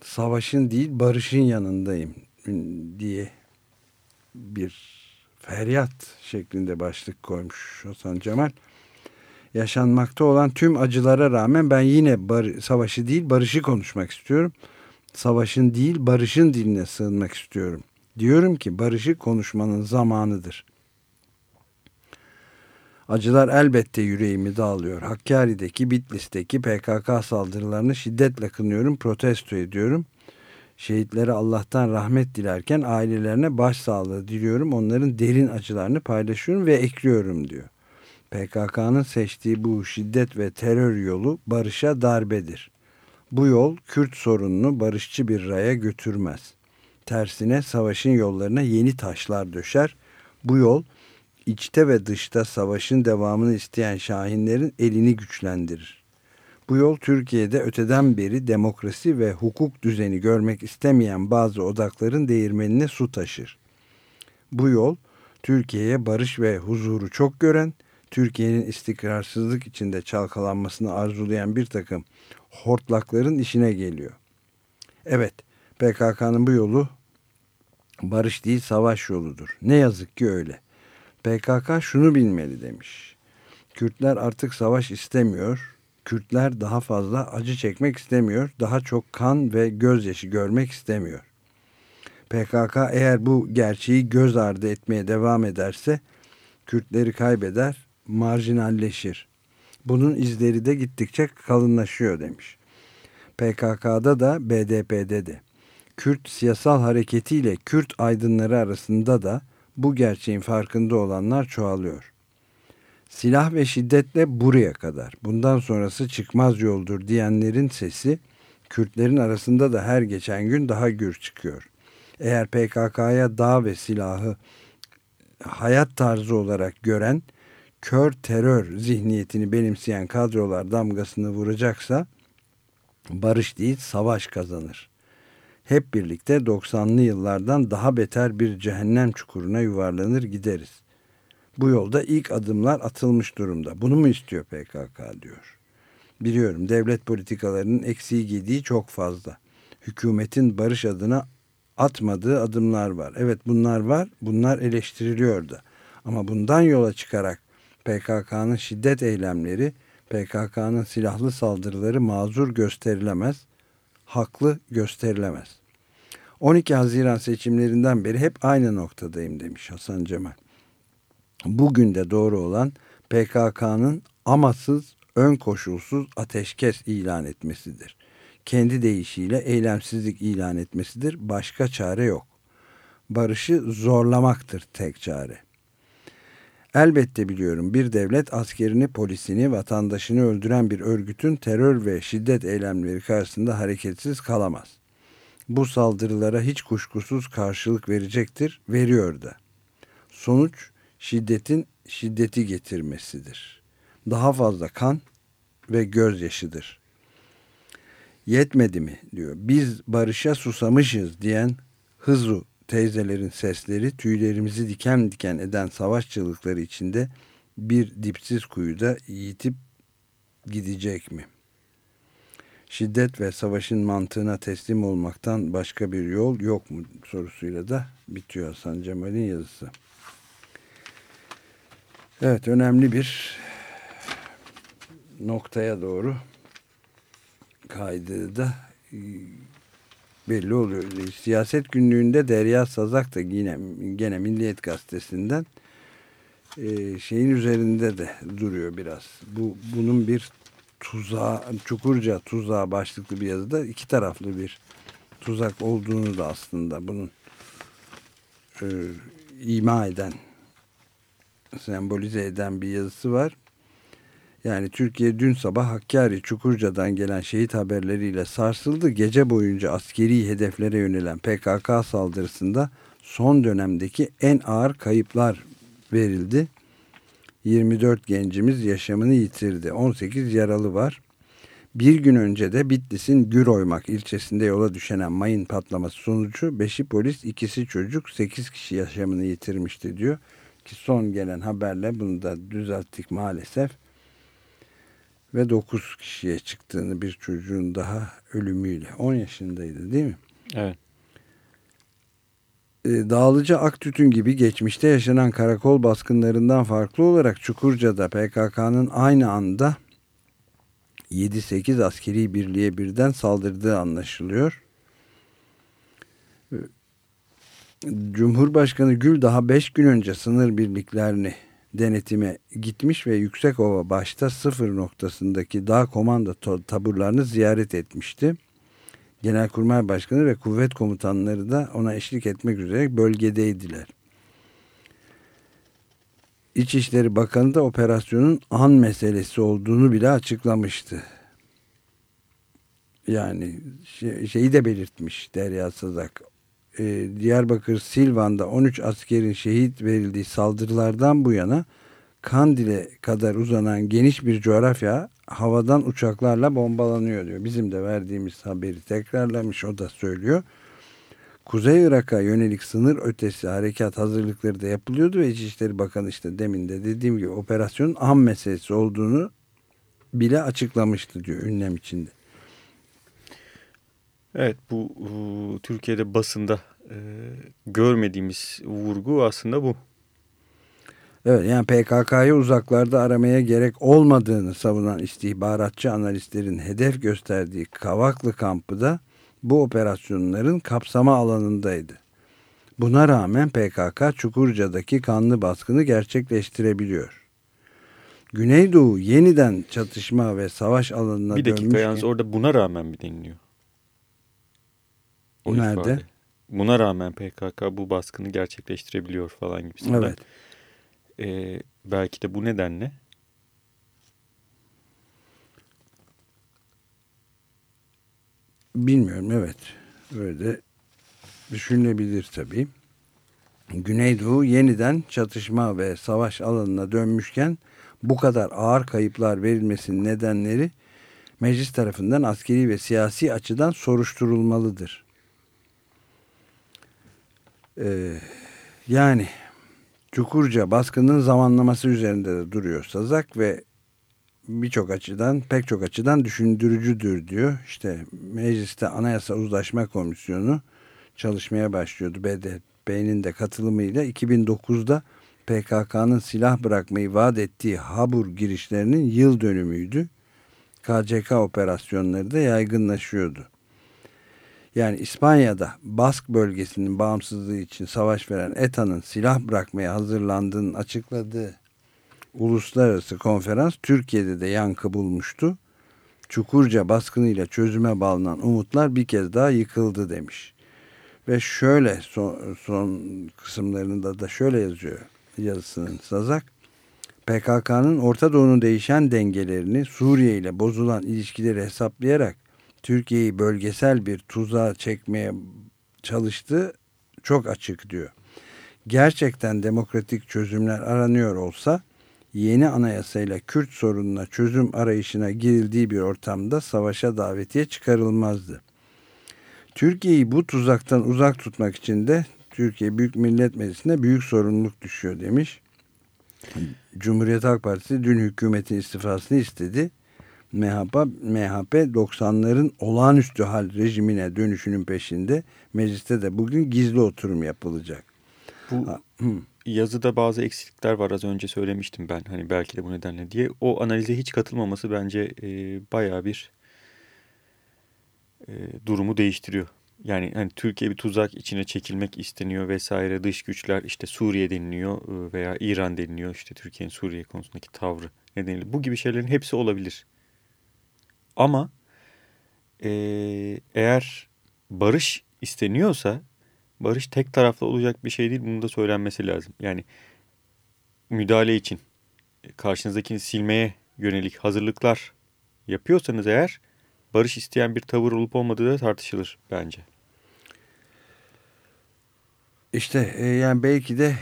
Savaşın değil barışın yanındayım diye bir feryat şeklinde başlık koymuş Hasan Cemal. Yaşanmakta olan tüm acılara rağmen ben yine bar savaşı değil barışı konuşmak istiyorum. Savaşın değil barışın diline sığınmak istiyorum. Diyorum ki barışı konuşmanın zamanıdır. Acılar elbette yüreğimi dağılıyor. Hakkari'deki, Bitlis'teki PKK saldırılarını şiddetle kınıyorum, protesto ediyorum. Şehitlere Allah'tan rahmet dilerken ailelerine başsağlığı diliyorum. Onların derin acılarını paylaşıyorum ve ekliyorum diyor. PKK'nın seçtiği bu şiddet ve terör yolu barışa darbedir. Bu yol Kürt sorununu barışçı bir raya götürmez. Tersine savaşın yollarına yeni taşlar döşer. Bu yol içte ve dışta savaşın devamını isteyen şahinlerin elini güçlendirir. Bu yol Türkiye'de öteden beri demokrasi ve hukuk düzeni görmek istemeyen bazı odakların değirmenine su taşır. Bu yol Türkiye'ye barış ve huzuru çok gören, Türkiye'nin istikrarsızlık içinde çalkalanmasını arzulayan bir takım hortlakların işine geliyor. Evet, PKK'nın bu yolu barış değil savaş yoludur. Ne yazık ki öyle. PKK şunu bilmeli demiş. Kürtler artık savaş istemiyor. Kürtler daha fazla acı çekmek istemiyor. Daha çok kan ve gözyaşı görmek istemiyor. PKK eğer bu gerçeği göz ardı etmeye devam ederse Kürtleri kaybeder, marjinalleşir. Bunun izleri de gittikçe kalınlaşıyor demiş. PKK'da da BDP'de de. Kürt siyasal hareketiyle Kürt aydınları arasında da bu gerçeğin farkında olanlar çoğalıyor. Silah ve şiddetle buraya kadar, bundan sonrası çıkmaz yoldur diyenlerin sesi Kürtlerin arasında da her geçen gün daha gür çıkıyor. Eğer PKK'ya dağ ve silahı hayat tarzı olarak gören, kör terör zihniyetini benimseyen kadrolar damgasını vuracaksa barış değil savaş kazanır. Hep birlikte 90'lı yıllardan daha beter bir cehennem çukuruna yuvarlanır gideriz. Bu yolda ilk adımlar atılmış durumda. Bunu mu istiyor PKK diyor. Biliyorum devlet politikalarının eksiği giydiği çok fazla. Hükümetin barış adına atmadığı adımlar var. Evet bunlar var. Bunlar eleştiriliyor da. Ama bundan yola çıkarak PKK'nın şiddet eylemleri PKK'nın silahlı saldırıları mazur gösterilemez, haklı gösterilemez. 12 Haziran seçimlerinden beri hep aynı noktadayım demiş Hasan Cemal. Bugün de doğru olan PKK'nın amasız, ön koşulsuz ateşkes ilan etmesidir. Kendi deyişiyle eylemsizlik ilan etmesidir. Başka çare yok. Barışı zorlamaktır tek çare. Elbette biliyorum bir devlet askerini, polisini, vatandaşını öldüren bir örgütün terör ve şiddet eylemleri karşısında hareketsiz kalamaz. Bu saldırılara hiç kuşkusuz karşılık verecektir, veriyor da. Sonuç şiddetin şiddeti getirmesidir. Daha fazla kan ve gözyaşıdır. Yetmedi mi diyor. Biz barışa susamışız diyen Hızru teyzelerin sesleri tüylerimizi diken diken eden savaş çığlıkları içinde bir dipsiz kuyuda yitip gidecek mi? Şiddet ve savaşın mantığına teslim olmaktan başka bir yol yok mu sorusuyla da bitiyor Hasan Cemal'in yazısı. Evet önemli bir noktaya doğru kaydığı da e, belli oluyor. Siyaset günlüğünde Derya Sazak da yine gene Milliyet Gazetesi'nden e, şeyin üzerinde de duruyor biraz. Bu bunun bir tuzağı, Çukurca tuzağı başlıklı bir yazıda iki taraflı bir tuzak olduğunu da aslında bunun e, ima eden sembolize eden bir yazısı var. Yani Türkiye dün sabah Hakkari Çukurca'dan gelen şehit haberleriyle sarsıldı. Gece boyunca askeri hedeflere yönelen PKK saldırısında son dönemdeki en ağır kayıplar verildi. 24 gencimiz yaşamını yitirdi. 18 yaralı var. Bir gün önce de Bitlis'in Güroymak ilçesinde yola düşenen mayın patlaması sonucu 5'i polis, ikisi çocuk, 8 kişi yaşamını yitirmişti diyor. Ki son gelen haberle bunu da düzelttik maalesef ve 9 kişiye çıktığını bir çocuğun daha ölümüyle 10 yaşındaydı değil mi? Evet. Ee, Dağlıca Aktütün gibi geçmişte yaşanan karakol baskınlarından farklı olarak Çukurca'da PKK'nın aynı anda 7-8 askeri birliğe birden saldırdığı anlaşılıyor. Ee, Cumhurbaşkanı Gül daha 5 gün önce sınır birliklerini denetime gitmiş ve Yüksekova başta sıfır noktasındaki dağ komando taburlarını ziyaret etmişti. Genelkurmay Başkanı ve kuvvet komutanları da ona eşlik etmek üzere bölgedeydiler. İçişleri Bakanı da operasyonun an meselesi olduğunu bile açıklamıştı. Yani şey, şeyi de belirtmiş Derya Sazak e, Diyarbakır Silvan'da 13 askerin şehit verildiği saldırılardan bu yana Kandil'e kadar uzanan geniş bir coğrafya havadan uçaklarla bombalanıyor diyor. Bizim de verdiğimiz haberi tekrarlamış o da söylüyor. Kuzey Irak'a yönelik sınır ötesi harekat hazırlıkları da yapılıyordu ve İçişleri Bakanı işte demin de dediğim gibi operasyonun an meselesi olduğunu bile açıklamıştı diyor ünlem içinde. Evet bu Türkiye'de basında e, görmediğimiz vurgu aslında bu. Evet yani PKK'yı uzaklarda aramaya gerek olmadığını savunan istihbaratçı analistlerin hedef gösterdiği Kavaklı kampı da bu operasyonların kapsama alanındaydı. Buna rağmen PKK Çukurca'daki kanlı baskını gerçekleştirebiliyor. Güneydoğu yeniden çatışma ve savaş alanına Bir dakika dönmüşken... yalnız orada buna rağmen mi deniliyor? O Nerede? Ifade. Buna rağmen PKK bu baskını gerçekleştirebiliyor falan gibisinden. Evet. Ee, belki de bu nedenle Bilmiyorum evet. Öyle düşünülebilir tabii. Güneydoğu yeniden çatışma ve savaş alanına dönmüşken bu kadar ağır kayıplar verilmesinin nedenleri meclis tarafından askeri ve siyasi açıdan soruşturulmalıdır. Ee, yani Çukurca baskının zamanlaması üzerinde de duruyor Sazak ve birçok açıdan pek çok açıdan düşündürücüdür diyor. İşte mecliste Anayasa Uzlaşma Komisyonu çalışmaya başlıyordu. BDP'nin de katılımıyla 2009'da PKK'nın silah bırakmayı vaat ettiği Habur girişlerinin yıl dönümüydü. KCK operasyonları da yaygınlaşıyordu. Yani İspanya'da Bask bölgesinin bağımsızlığı için savaş veren ETA'nın silah bırakmaya hazırlandığını açıkladığı uluslararası konferans Türkiye'de de yankı bulmuştu. Çukurca baskınıyla çözüme bağlanan umutlar bir kez daha yıkıldı demiş. Ve şöyle son, son kısımlarında da şöyle yazıyor yazısının Sazak. PKK'nın Orta Doğu'nun değişen dengelerini Suriye ile bozulan ilişkileri hesaplayarak Türkiye'yi bölgesel bir tuzağa çekmeye çalıştığı çok açık diyor. Gerçekten demokratik çözümler aranıyor olsa yeni anayasayla Kürt sorununa çözüm arayışına girildiği bir ortamda savaşa davetiye çıkarılmazdı. Türkiye'yi bu tuzaktan uzak tutmak için de Türkiye Büyük Millet Meclisi'ne büyük sorumluluk düşüyor demiş. Cumhuriyet Halk Partisi dün hükümetin istifasını istedi. MHP, MHP 90'ların olağanüstü hal rejimine dönüşünün peşinde. Mecliste de bugün gizli oturum yapılacak. Bu yazıda bazı eksiklikler var az önce söylemiştim ben hani belki de bu nedenle diye. O analize hiç katılmaması bence e, bayağı bir e, durumu değiştiriyor. Yani hani Türkiye bir tuzak içine çekilmek isteniyor vesaire dış güçler işte Suriye deniliyor e, veya İran deniliyor işte Türkiye'nin Suriye konusundaki tavrı nedeniyle bu gibi şeylerin hepsi olabilir. Ama e, eğer barış isteniyorsa barış tek taraflı olacak bir şey değil. Bunun da söylenmesi lazım. Yani müdahale için karşınızdakini silmeye yönelik hazırlıklar yapıyorsanız eğer barış isteyen bir tavır olup olmadığı da tartışılır bence. İşte e, yani belki de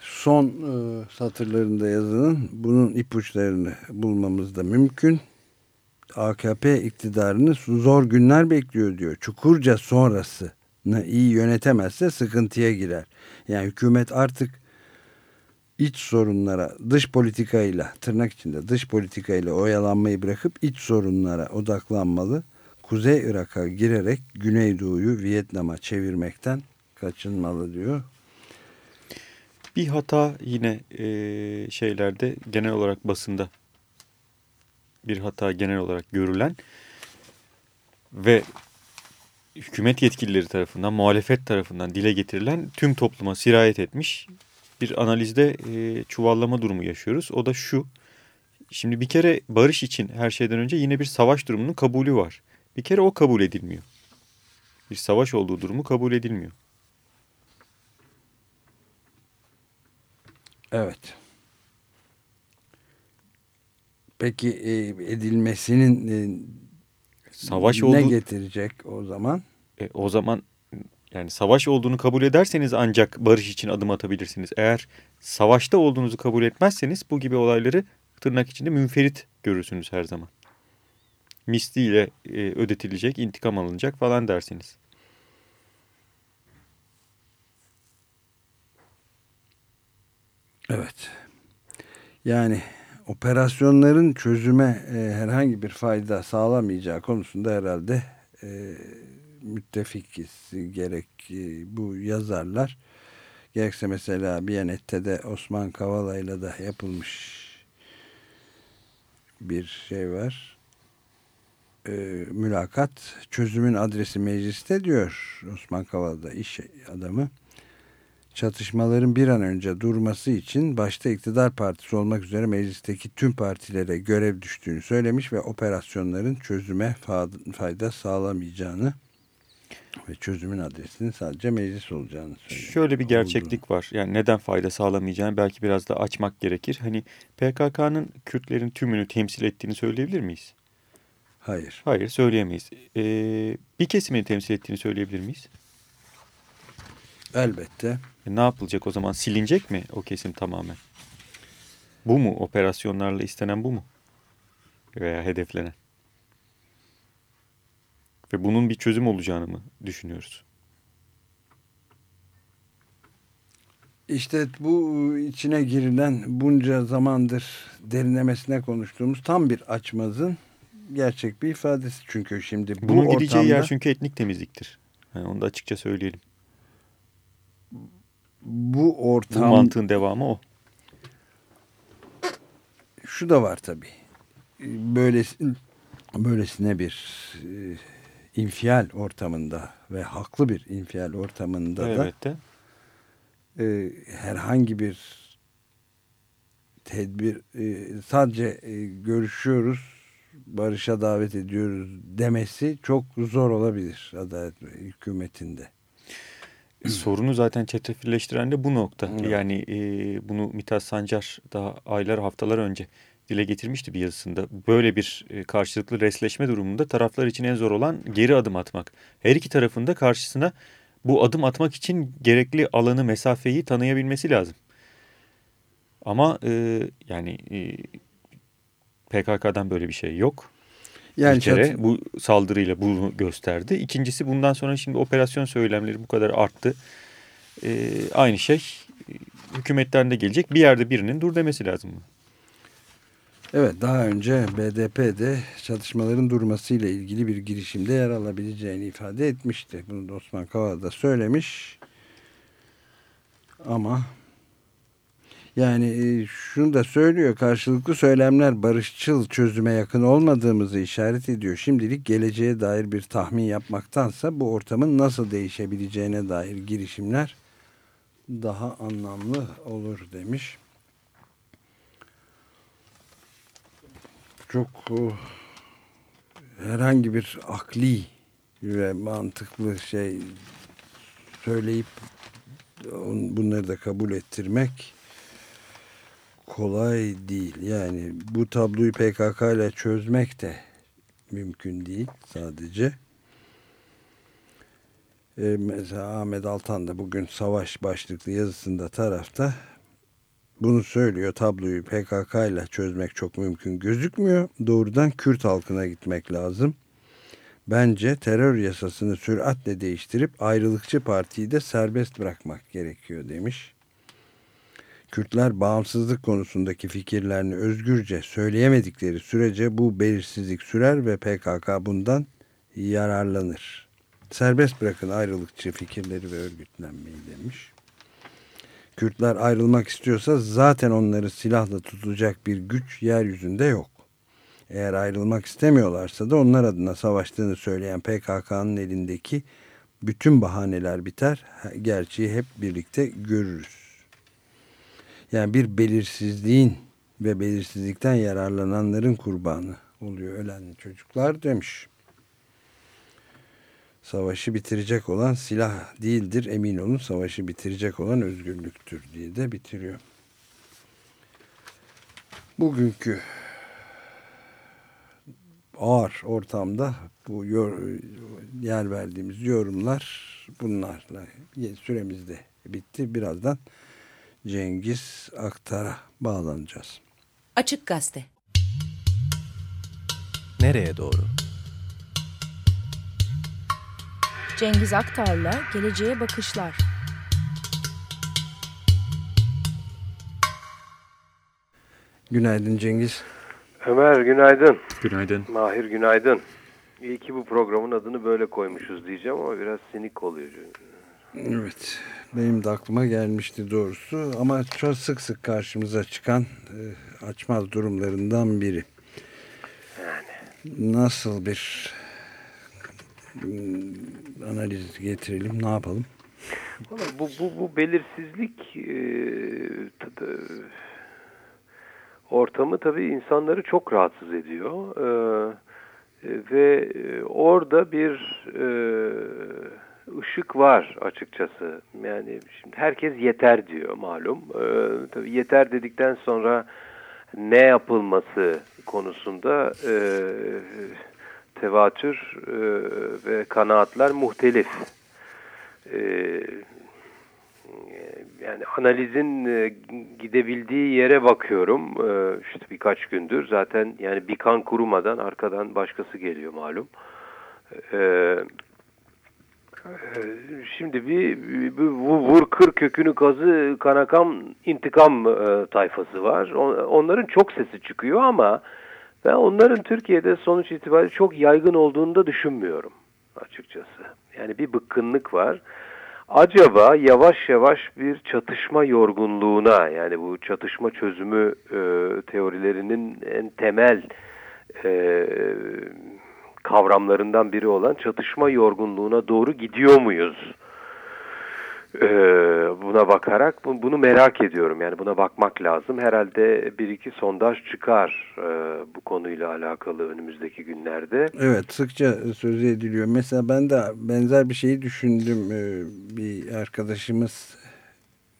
son e, satırlarında yazının bunun ipuçlarını bulmamız da mümkün. AKP iktidarını zor günler bekliyor diyor. Çukurca sonrasını iyi yönetemezse sıkıntıya girer. Yani hükümet artık iç sorunlara dış politikayla tırnak içinde dış politikayla oyalanmayı bırakıp iç sorunlara odaklanmalı. Kuzey Irak'a girerek Güneydoğu'yu Vietnam'a çevirmekten kaçınmalı diyor. Bir hata yine e, şeylerde genel olarak basında bir hata genel olarak görülen ve hükümet yetkilileri tarafından, muhalefet tarafından dile getirilen tüm topluma sirayet etmiş bir analizde e, çuvallama durumu yaşıyoruz. O da şu, şimdi bir kere barış için her şeyden önce yine bir savaş durumunun kabulü var. Bir kere o kabul edilmiyor. Bir savaş olduğu durumu kabul edilmiyor. Evet. Peki e, edilmesinin e, savaş ne olduğu, getirecek o zaman? E, o zaman yani savaş olduğunu kabul ederseniz ancak barış için adım atabilirsiniz. Eğer savaşta olduğunuzu kabul etmezseniz bu gibi olayları tırnak içinde münferit görürsünüz her zaman. Misliyle e, ödetilecek, intikam alınacak falan dersiniz. Evet. Yani operasyonların çözüme e, herhangi bir fayda sağlamayacağı konusunda herhalde e, müttefikiz gerek e, bu yazarlar gerekse mesela Biyanet'te Osman Kavala ile de yapılmış bir şey var. E, mülakat çözümün adresi mecliste diyor Osman Kavala da iş adamı çatışmaların bir an önce durması için başta iktidar partisi olmak üzere meclisteki tüm partilere görev düştüğünü söylemiş ve operasyonların çözüme fayda sağlamayacağını ve çözümün adresinin sadece meclis olacağını söylemiş. Şöyle bir gerçeklik Oldu. var. Yani neden fayda sağlamayacağını belki biraz da açmak gerekir. Hani PKK'nın Kürtlerin tümünü temsil ettiğini söyleyebilir miyiz? Hayır. Hayır söyleyemeyiz. Ee, bir kesimini temsil ettiğini söyleyebilir miyiz? Elbette. Ne yapılacak o zaman? Silinecek mi o kesim tamamen? Bu mu? Operasyonlarla istenen bu mu? Veya hedeflenen? Ve bunun bir çözüm olacağını mı düşünüyoruz? İşte bu içine girilen bunca zamandır derinlemesine konuştuğumuz tam bir açmazın gerçek bir ifadesi. Çünkü şimdi bu Bunun ortamda... gideceği yer çünkü etnik temizliktir. Yani onu da açıkça söyleyelim. Bu ortam... Bu mantığın devamı o. şu da var tabii. Böylesin, böylesine bir e, infial ortamında ve haklı bir infial ortamında evet da e, herhangi bir tedbir e, sadece e, görüşüyoruz barışa davet ediyoruz demesi çok zor olabilir Adalet hükümetinde. Sorunu zaten çetrefilleştiren de bu nokta. Evet. Yani e, bunu Mithat Sancar daha aylar haftalar önce dile getirmişti bir yazısında. Böyle bir karşılıklı resleşme durumunda taraflar için en zor olan geri adım atmak. Her iki tarafında karşısına bu adım atmak için gerekli alanı, mesafeyi tanıyabilmesi lazım. Ama e, yani e, PKK'dan böyle bir şey yok. Yani bir kere çat- bu saldırıyla bunu gösterdi. İkincisi bundan sonra şimdi operasyon söylemleri bu kadar arttı. Ee, aynı şey e, hükümetten de gelecek. Bir yerde birinin dur demesi lazım. Evet daha önce BDP'de çatışmaların durmasıyla ilgili bir girişimde yer alabileceğini ifade etmişti. Bunu da Osman Kavala da söylemiş. Ama yani e, şunu da söylüyor karşılıklı söylemler barışçıl çözüme yakın olmadığımızı işaret ediyor. Şimdilik geleceğe dair bir tahmin yapmaktansa bu ortamın nasıl değişebileceğine dair girişimler daha anlamlı olur demiş. Çok o, herhangi bir akli ve mantıklı şey söyleyip on- bunları da kabul ettirmek kolay değil. Yani bu tabloyu PKK ile çözmek de mümkün değil sadece. Ee, mesela Ahmet Altan da bugün savaş başlıklı yazısında tarafta bunu söylüyor. Tabloyu PKK ile çözmek çok mümkün gözükmüyor. Doğrudan Kürt halkına gitmek lazım. Bence terör yasasını süratle değiştirip ayrılıkçı partiyi de serbest bırakmak gerekiyor demiş. Kürtler bağımsızlık konusundaki fikirlerini özgürce söyleyemedikleri sürece bu belirsizlik sürer ve PKK bundan yararlanır. Serbest bırakın ayrılıkçı fikirleri ve örgütlenmeyi demiş. Kürtler ayrılmak istiyorsa zaten onları silahla tutacak bir güç yeryüzünde yok. Eğer ayrılmak istemiyorlarsa da onlar adına savaştığını söyleyen PKK'nın elindeki bütün bahaneler biter. Gerçeği hep birlikte görürüz. Yani bir belirsizliğin ve belirsizlikten yararlananların kurbanı oluyor ölen çocuklar demiş. Savaşı bitirecek olan silah değildir emin olun savaşı bitirecek olan özgürlüktür diye de bitiriyor. Bugünkü ağır ortamda bu yer verdiğimiz yorumlar bunlarla süremiz de bitti. Birazdan Cengiz Aktar'a bağlanacağız. Açık Gazete Nereye doğru? Cengiz Aktar'la Geleceğe Bakışlar. Günaydın Cengiz. Ömer günaydın. Günaydın. Mahir günaydın. İyi ki bu programın adını böyle koymuşuz diyeceğim ama biraz sinik oluyor. Evet. Benim de aklıma gelmişti doğrusu ama çok sık sık karşımıza çıkan e, açmaz durumlarından biri. Nasıl bir mm, analiz getirelim, ne yapalım? Bu, bu, bu belirsizlik e, ortamı tabii insanları çok rahatsız ediyor. E, e, ve e, orada bir e, ışık var açıkçası. Yani şimdi herkes yeter diyor malum. E, tabii yeter dedikten sonra ne yapılması konusunda e, tevatür e, ve kanaatler muhtelif. E, yani analizin e, gidebildiği yere bakıyorum e, işte birkaç gündür zaten yani bir kan kurumadan arkadan başkası geliyor malum. E, e, Şimdi bir, bir vur kır kökünü kazı kanakam intikam e, tayfası var. On- Onların çok sesi çıkıyor ama ben onların Türkiye'de sonuç itibariyle çok yaygın olduğunu da düşünmüyorum açıkçası. Yani bir bıkkınlık var. acaba yavaş yavaş bir çatışma yorgunluğuna yani bu çatışma çözümü e, teorilerinin en temel e, kavramlarından biri olan çatışma yorgunluğuna doğru gidiyor muyuz? Ee, buna bakarak bunu merak ediyorum. Yani buna bakmak lazım. Herhalde bir iki sondaj çıkar e, bu konuyla alakalı önümüzdeki günlerde. Evet sıkça söz ediliyor. Mesela ben de benzer bir şeyi düşündüm. Ee, bir arkadaşımız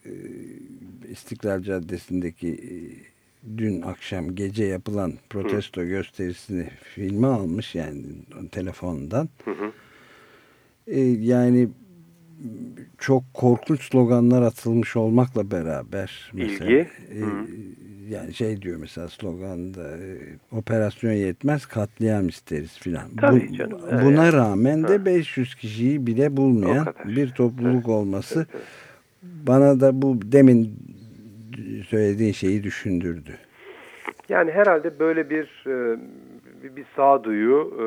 e, İstiklal Caddesi'ndeki e, dün akşam gece yapılan protesto Hı. gösterisini filme almış yani telefondan. Hı hı. Yani çok korkunç sloganlar atılmış olmakla beraber mesela, İlgi. E, yani şey diyor mesela sloganda e, operasyon yetmez katliam isteriz filan. Bu, canım. Buna yani. rağmen de ha. 500 kişiyi bile bulmayan bir topluluk evet. olması evet, evet. bana da bu demin söylediğin şeyi düşündürdü. Yani herhalde böyle bir e, bir, bir sağduyu e,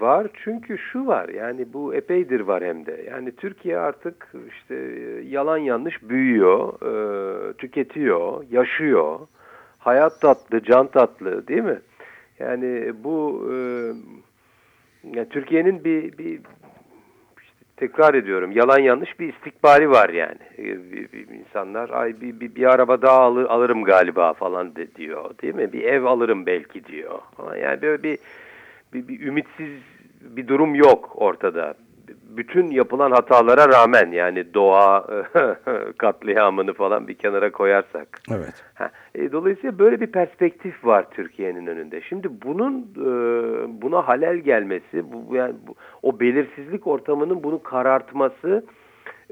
var. Çünkü şu var yani bu epeydir var hem de. Yani Türkiye artık işte yalan yanlış büyüyor, e, tüketiyor, yaşıyor. Hayat tatlı, can tatlı değil mi? Yani bu e, yani Türkiye'nin bir, bir tekrar ediyorum yalan yanlış bir istikbali var yani. Bir insanlar ay bir, bir, bir araba daha alır, alırım galiba falan de, diyor değil mi? Bir ev alırım belki diyor. Yani böyle bir, bir, bir ümitsiz bir durum yok ortada bütün yapılan hatalara rağmen yani doğa katliamını falan bir kenara koyarsak. Evet. Ha, e, dolayısıyla böyle bir perspektif var Türkiye'nin önünde. Şimdi bunun e, buna halel gelmesi, bu, yani bu, o belirsizlik ortamının bunu karartması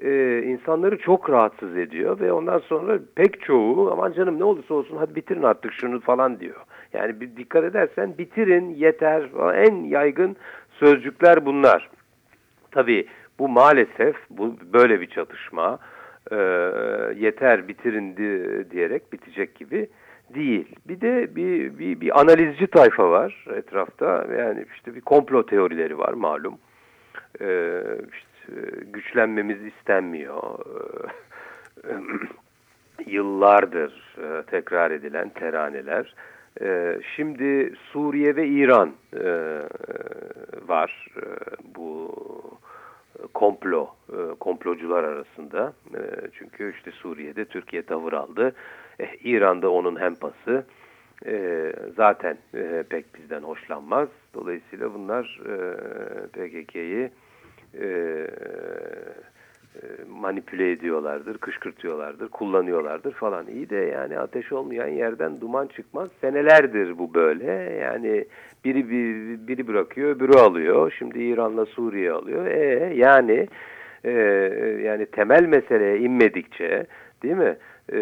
e, insanları çok rahatsız ediyor ve ondan sonra pek çoğu aman canım ne olursa olsun hadi bitirin artık şunu falan diyor. Yani bir dikkat edersen bitirin yeter en yaygın sözcükler bunlar. Tabii bu maalesef bu böyle bir çatışma e, yeter bitirin di, diyerek bitecek gibi değil. Bir de bir, bir, bir analizci tayfa var etrafta. Yani işte bir komplo teorileri var malum. E, işte güçlenmemiz istenmiyor. E, yıllardır e, tekrar edilen teraneler. E, şimdi Suriye ve İran e, var. E, bu komplo, e, komplocular arasında. E, çünkü işte Suriye'de Türkiye tavır aldı. E, İran'da onun hempası. E, zaten e, pek bizden hoşlanmaz. Dolayısıyla bunlar e, PKK'yı e, manipüle ediyorlardır, kışkırtıyorlardır, kullanıyorlardır falan. İyi de yani ateş olmayan yerden duman çıkmaz. Senelerdir bu böyle. Yani biri biri, bırakıyor, öbürü alıyor. Şimdi İran'la Suriye alıyor. E yani e, yani temel meseleye inmedikçe değil mi? E,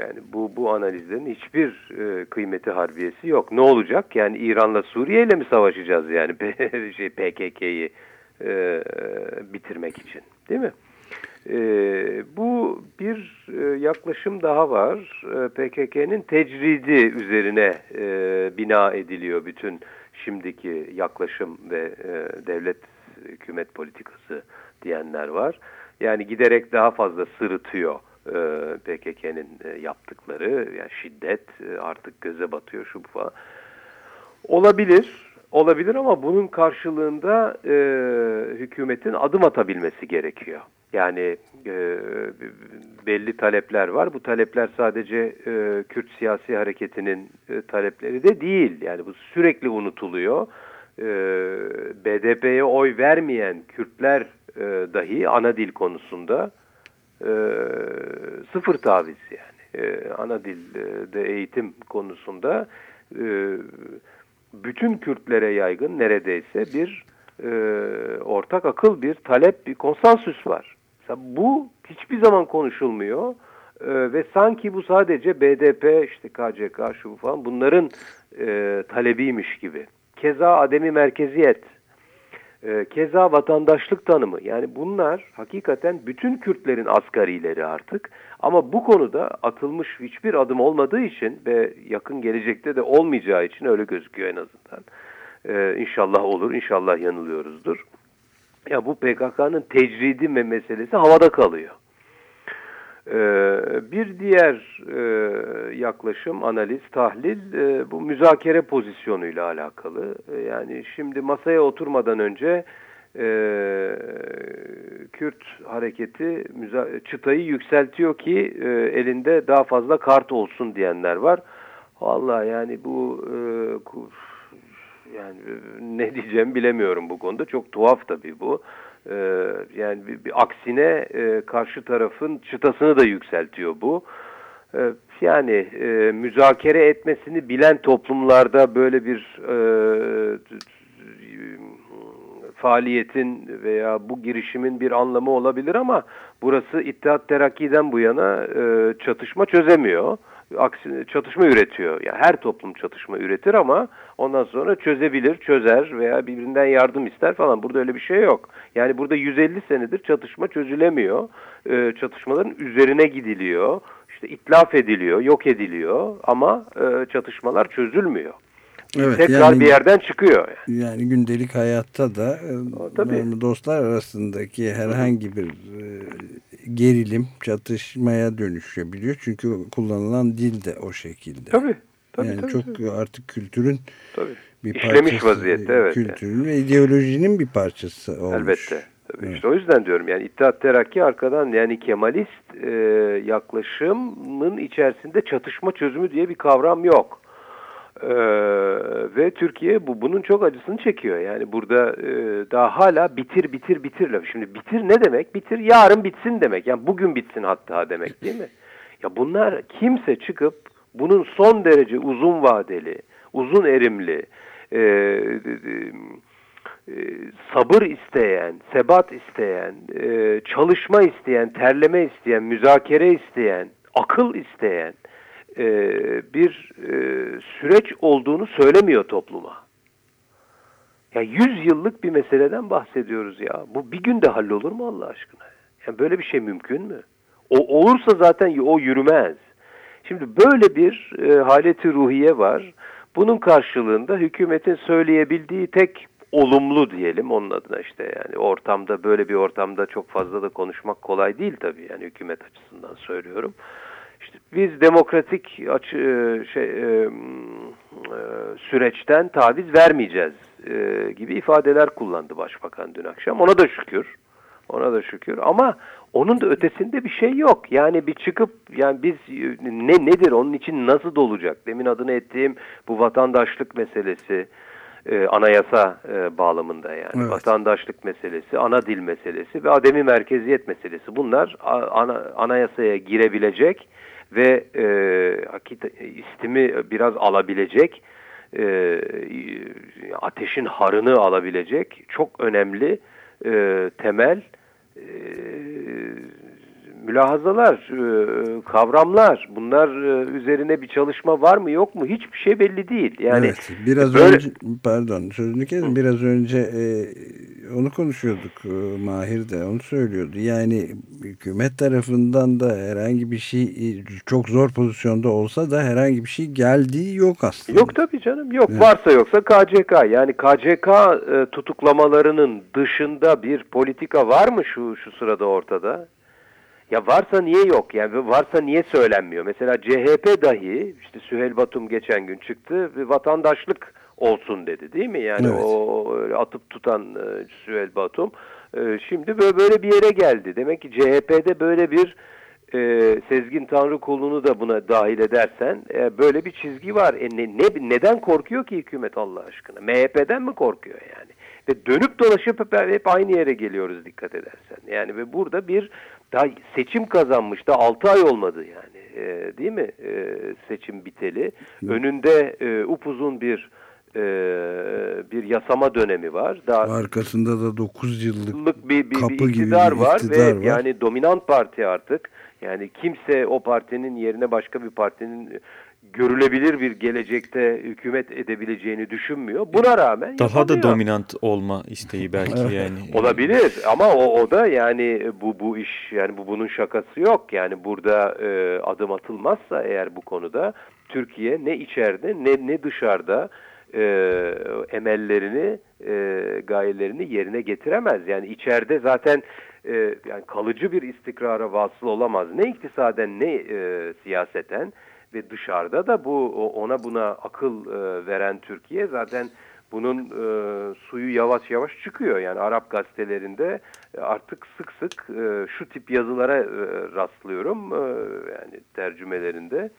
yani bu bu analizlerin hiçbir e, kıymeti harbiyesi yok. Ne olacak? Yani İran'la Suriye ile mi savaşacağız yani şey PKK'yı e, bitirmek için değil mi? E, bu bir e, yaklaşım daha var. E, PKK'nın tecridi üzerine e, bina ediliyor bütün şimdiki yaklaşım ve e, devlet hükümet politikası diyenler var. Yani giderek daha fazla sırıtıyor e, PKK'nın e, yaptıkları. Yani şiddet e, artık göze batıyor şu bu falan. Olabilir olabilir ama bunun karşılığında e, hükümetin adım atabilmesi gerekiyor. Yani e, belli talepler var. Bu talepler sadece e, Kürt siyasi hareketinin e, talepleri de değil. Yani bu sürekli unutuluyor. E, BDP'ye oy vermeyen Kürtler e, dahi ana dil konusunda e, sıfır taviz yani. E, ana dilde eğitim konusunda e, bütün Kürtlere yaygın neredeyse bir e, ortak akıl, bir talep, bir konsansüs var. Mesela bu hiçbir zaman konuşulmuyor e, ve sanki bu sadece BDP, işte KCK, şu falan bunların e, talebiymiş gibi. Keza ademi merkeziyet, e, keza vatandaşlık tanımı. Yani bunlar hakikaten bütün Kürtlerin asgarileri artık. Ama bu konuda atılmış hiçbir adım olmadığı için ve yakın gelecekte de olmayacağı için öyle gözüküyor en azından. Ee, inşallah olur, inşallah yanılıyoruzdur. ya bu PKK'nın tecridi meselesi havada kalıyor. Ee, bir diğer e, yaklaşım, analiz, tahlil e, bu müzakere pozisyonuyla alakalı. E, yani şimdi masaya oturmadan önce Kürt hareketi çıtayı yükseltiyor ki elinde daha fazla kart olsun diyenler var. Vallahi yani bu yani ne diyeceğim bilemiyorum bu konuda. Çok tuhaf tabii bu. Ee, yani bir, bir aksine e, karşı tarafın çıtasını da yükseltiyor bu. Ee, yani e, müzakere etmesini bilen toplumlarda böyle bir e, faaliyetin veya bu girişimin bir anlamı olabilir ama burası İttihat Terakki'den bu yana e, çatışma çözemiyor aksine çatışma üretiyor. Yani her toplum çatışma üretir ama ondan sonra çözebilir, çözer veya birbirinden yardım ister falan. Burada öyle bir şey yok. Yani burada 150 senedir çatışma çözülemiyor. Ee, çatışmaların üzerine gidiliyor. İşte itlaf ediliyor, yok ediliyor ama e, çatışmalar çözülmüyor. Evet, tekrar yani, bir yerden çıkıyor. Yani. yani gündelik hayatta da o, tabii. dostlar arasındaki herhangi bir e, gerilim çatışmaya dönüşebiliyor. Çünkü kullanılan dil de o şekilde. Tabii. tabii yani tabii, çok tabii. artık kültürün tabii. Bir İşlemiş parçası, vaziyette evet. Kültürün ve ideolojinin bir parçası olmuş. Elbette. Tabii evet. işte o yüzden diyorum yani İttihat Terakki arkadan yani Kemalist e, yaklaşımın içerisinde çatışma çözümü diye bir kavram yok. Ee, ve Türkiye bu bunun çok acısını çekiyor. Yani burada e, daha hala bitir bitir bitir Şimdi bitir ne demek? Bitir yarın bitsin demek. Yani bugün bitsin hatta demek değil mi? Ya bunlar kimse çıkıp bunun son derece uzun vadeli, uzun erimli, e, e, sabır isteyen, sebat isteyen, e, çalışma isteyen, terleme isteyen, müzakere isteyen, akıl isteyen e, bir e, süreç olduğunu söylemiyor topluma. Ya yüz yıllık bir meseleden bahsediyoruz ya. Bu bir günde hallolur mu Allah aşkına? Yani böyle bir şey mümkün mü? O olursa zaten o yürümez. Şimdi böyle bir e, haleti ruhiye var. Bunun karşılığında hükümetin söyleyebildiği tek olumlu diyelim onun adına işte yani ortamda böyle bir ortamda çok fazla da konuşmak kolay değil tabii yani hükümet açısından söylüyorum. İşte biz demokratik açı, e, şey, e, e, süreçten taviz vermeyeceğiz gibi ifadeler kullandı Başbakan dün akşam. Ona da şükür. Ona da şükür. Ama onun da ötesinde bir şey yok. Yani bir çıkıp yani biz ne nedir onun için nasıl dolacak? Demin adını ettiğim bu vatandaşlık meselesi e, anayasa e, bağlamında yani evet. vatandaşlık meselesi, ana dil meselesi ve ademi merkeziyet meselesi. Bunlar ana, anayasaya girebilecek ve e, istimi biraz alabilecek, e, ateşin harını alabilecek çok önemli e, temel Uh, mülahazalar, e, kavramlar bunlar e, üzerine bir çalışma var mı yok mu hiçbir şey belli değil. Yani evet, biraz böyle... önce pardon sözünü kesin biraz önce e, onu konuşuyorduk e, Mahir de onu söylüyordu. Yani hükümet tarafından da herhangi bir şey çok zor pozisyonda olsa da herhangi bir şey geldiği yok aslında. Yok tabii canım yok. Evet. Varsa yoksa KCK. Yani KCK e, tutuklamalarının dışında bir politika var mı şu şu sırada ortada? Ya varsa niye yok? Yani varsa niye söylenmiyor? Mesela CHP dahi işte Süheyl Batum geçen gün çıktı ve vatandaşlık olsun dedi değil mi? Yani evet. o atıp tutan e, Süheyl Batum e, şimdi böyle, böyle bir yere geldi. Demek ki CHP'de böyle bir e, Sezgin Tanrı kulunu da buna dahil edersen e, böyle bir çizgi var. E, ne, ne, neden korkuyor ki hükümet Allah aşkına? MHP'den mi korkuyor yani? Ve dönüp dolaşıp hep aynı yere geliyoruz dikkat edersen. Yani ve burada bir daha seçim kazanmış da 6 ay olmadı yani e, değil mi e, seçim biteli. Önünde e, upuzun bir e, bir yasama dönemi var. Daha Arkasında da 9 yıllık bir, bir, kapı bir iktidar gibi bir var iktidar ve var. yani dominant parti artık. Yani kimse o partinin yerine başka bir partinin görülebilir bir gelecekte hükümet edebileceğini düşünmüyor. Buna rağmen daha yapamıyor. da dominant olma isteği belki yani. Olabilir ama o, o da yani bu bu iş yani bu bunun şakası yok. Yani burada e, adım atılmazsa eğer bu konuda Türkiye ne içeride ne ne dışarıda e, emellerini, e, gayelerini yerine getiremez. Yani içeride zaten e, yani kalıcı bir istikrara vasıl olamaz. Ne iktisaden ne e, siyaseten ve dışarıda da bu ona buna akıl e, veren Türkiye zaten bunun e, suyu yavaş yavaş çıkıyor. Yani Arap gazetelerinde artık sık sık e, şu tip yazılara e, rastlıyorum e, yani tercümelerinde.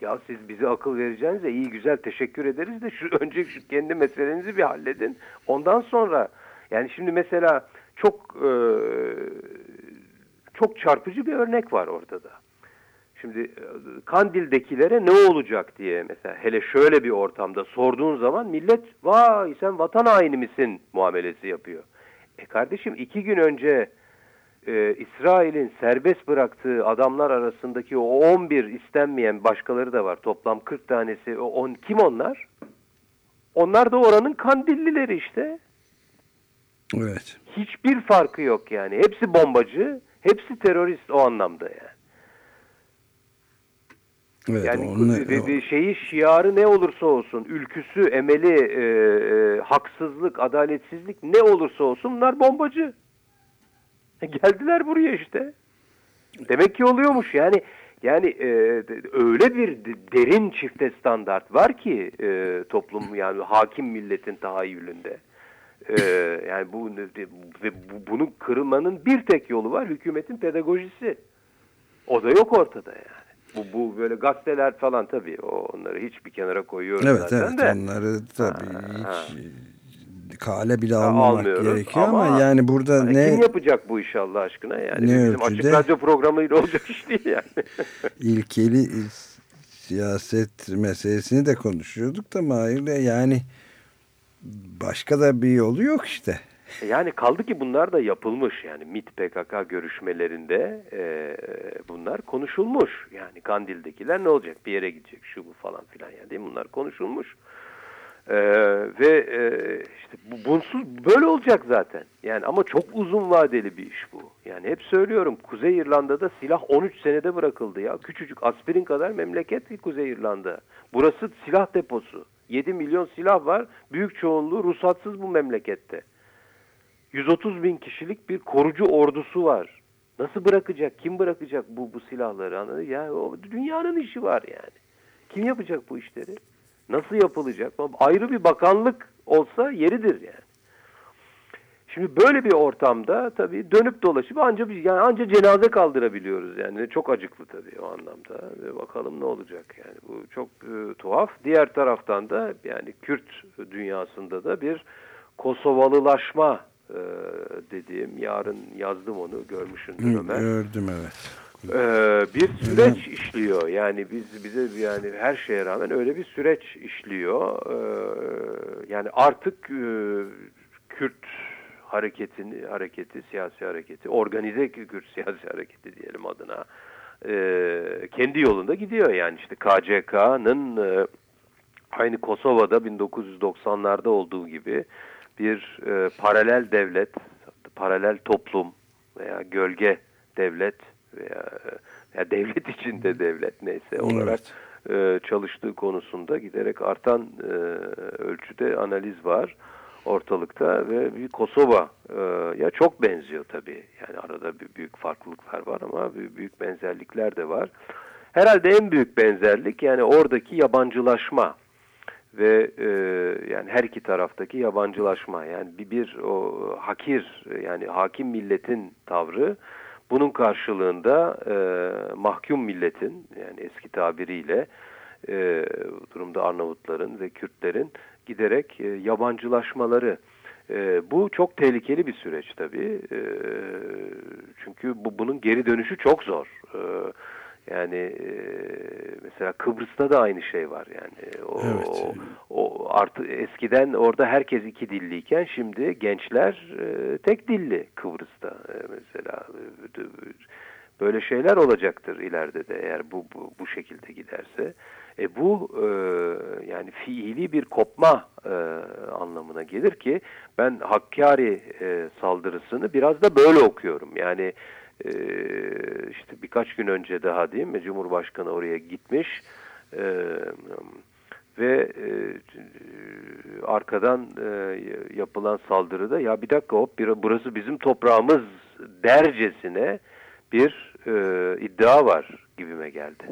Ya siz bize akıl vereceğinize iyi güzel teşekkür ederiz de şu önce şu kendi meselenizi bir halledin. Ondan sonra yani şimdi mesela çok e, çok çarpıcı bir örnek var ortada. Şimdi e, Kandil'dekilere ne olacak diye mesela hele şöyle bir ortamda sorduğun zaman millet vay sen vatan haini misin muamelesi yapıyor. E kardeşim iki gün önce e, İsrail'in serbest bıraktığı adamlar arasındaki o 11 istenmeyen başkaları da var. Toplam 40 tanesi. O, on, kim onlar? Onlar da oranın Kandillileri işte. Evet. Hiçbir farkı yok yani. Hepsi bombacı, hepsi terörist o anlamda yani. Evet, yani onu, şeyi şiarı ne olursa olsun, ülküsü, emeli, e, e, haksızlık, adaletsizlik ne olursa olsun bunlar bombacı. Geldiler buraya işte. Demek ki oluyormuş yani. Yani e, öyle bir derin çifte standart var ki e, toplum yani hakim milletin tahayyülünde. E, yani bu ve bu, bunun kırılmanın bir tek yolu var hükümetin pedagojisi. O da yok ortada yani. Bu, bu böyle gazeteler falan tabii o, onları hiç bir kenara koyuyoruz evet, zaten evet, de. onları tabii ha, hiç ha. kale bile almamak gerekiyor ama, ama yani burada hani ne... Kim yapacak bu iş Allah aşkına yani ne bizim ölçüde, açık radyo programıyla olacak iş değil yani. ilkeli siyaset meselesini de konuşuyorduk da Mahir'le yani başka da bir yolu yok işte. Yani kaldı ki bunlar da yapılmış yani MİT PKK görüşmelerinde e, bunlar konuşulmuş. Yani Kandil'dekiler ne olacak bir yere gidecek şu bu falan filan yani değil mi? bunlar konuşulmuş. E, ve e, işte bu, bunsuz böyle olacak zaten. Yani ama çok uzun vadeli bir iş bu. Yani hep söylüyorum Kuzey İrlanda'da silah 13 senede bırakıldı ya. Küçücük aspirin kadar memleket Kuzey İrlanda. Burası silah deposu. 7 milyon silah var. Büyük çoğunluğu ruhsatsız bu memlekette. 130 bin kişilik bir korucu ordusu var. Nasıl bırakacak? Kim bırakacak bu bu silahları? Anladın? Ya o dünyanın işi var yani. Kim yapacak bu işleri? Nasıl yapılacak? Ayrı bir bakanlık olsa yeridir yani. Şimdi böyle bir ortamda tabii dönüp dolaşıp anca yani anca cenaze kaldırabiliyoruz yani çok acıklı tabii o anlamda ve bakalım ne olacak yani bu çok e, tuhaf. Diğer taraftan da yani Kürt dünyasında da bir Kosovalılaşma e, dediğim yarın yazdım onu görmüşsün Ömer. Gördüm evet. Ee, bir süreç işliyor yani biz bize yani her şeye rağmen öyle bir süreç işliyor ee, yani artık e, Kürt hareketini hareketi siyasi hareketi organize Kürt siyasi hareketi diyelim adına e, kendi yolunda gidiyor. Yani işte KCK'nın e, aynı Kosova'da 1990'larda olduğu gibi bir e, paralel devlet, paralel toplum veya gölge devlet veya, veya devlet içinde devlet neyse olarak e, çalıştığı konusunda giderek artan e, ölçüde analiz var ortalıkta ve bir Kosova e, ya çok benziyor tabii. Yani arada bir büyük farklılıklar var ama büyük benzerlikler de var. Herhalde en büyük benzerlik yani oradaki yabancılaşma ve e, yani her iki taraftaki yabancılaşma yani bir, bir o hakir yani hakim milletin tavrı bunun karşılığında e, mahkum milletin yani eski tabiriyle e, durumda Arnavutların ve Kürtlerin giderek e, yabancılaşmaları e, bu çok tehlikeli bir süreç tabii e, çünkü bu bunun geri dönüşü çok zor. E, yani e, mesela Kıbrıs'ta da aynı şey var yani. O, evet. o, o artı eskiden orada herkes iki dilliyken şimdi gençler e, tek dilli Kıbrıs'ta e, mesela böyle şeyler olacaktır ileride de eğer bu bu, bu şekilde giderse. E bu e, yani fiili bir kopma e, anlamına gelir ki ben Hakkari e, saldırısını biraz da böyle okuyorum. Yani e, işte birkaç gün önce daha değil mi Cumhurbaşkanı oraya gitmiş e, ve e, arkadan e, yapılan saldırıda ya bir dakika hop burası bizim toprağımız dercesine bir e, iddia var gibime geldi.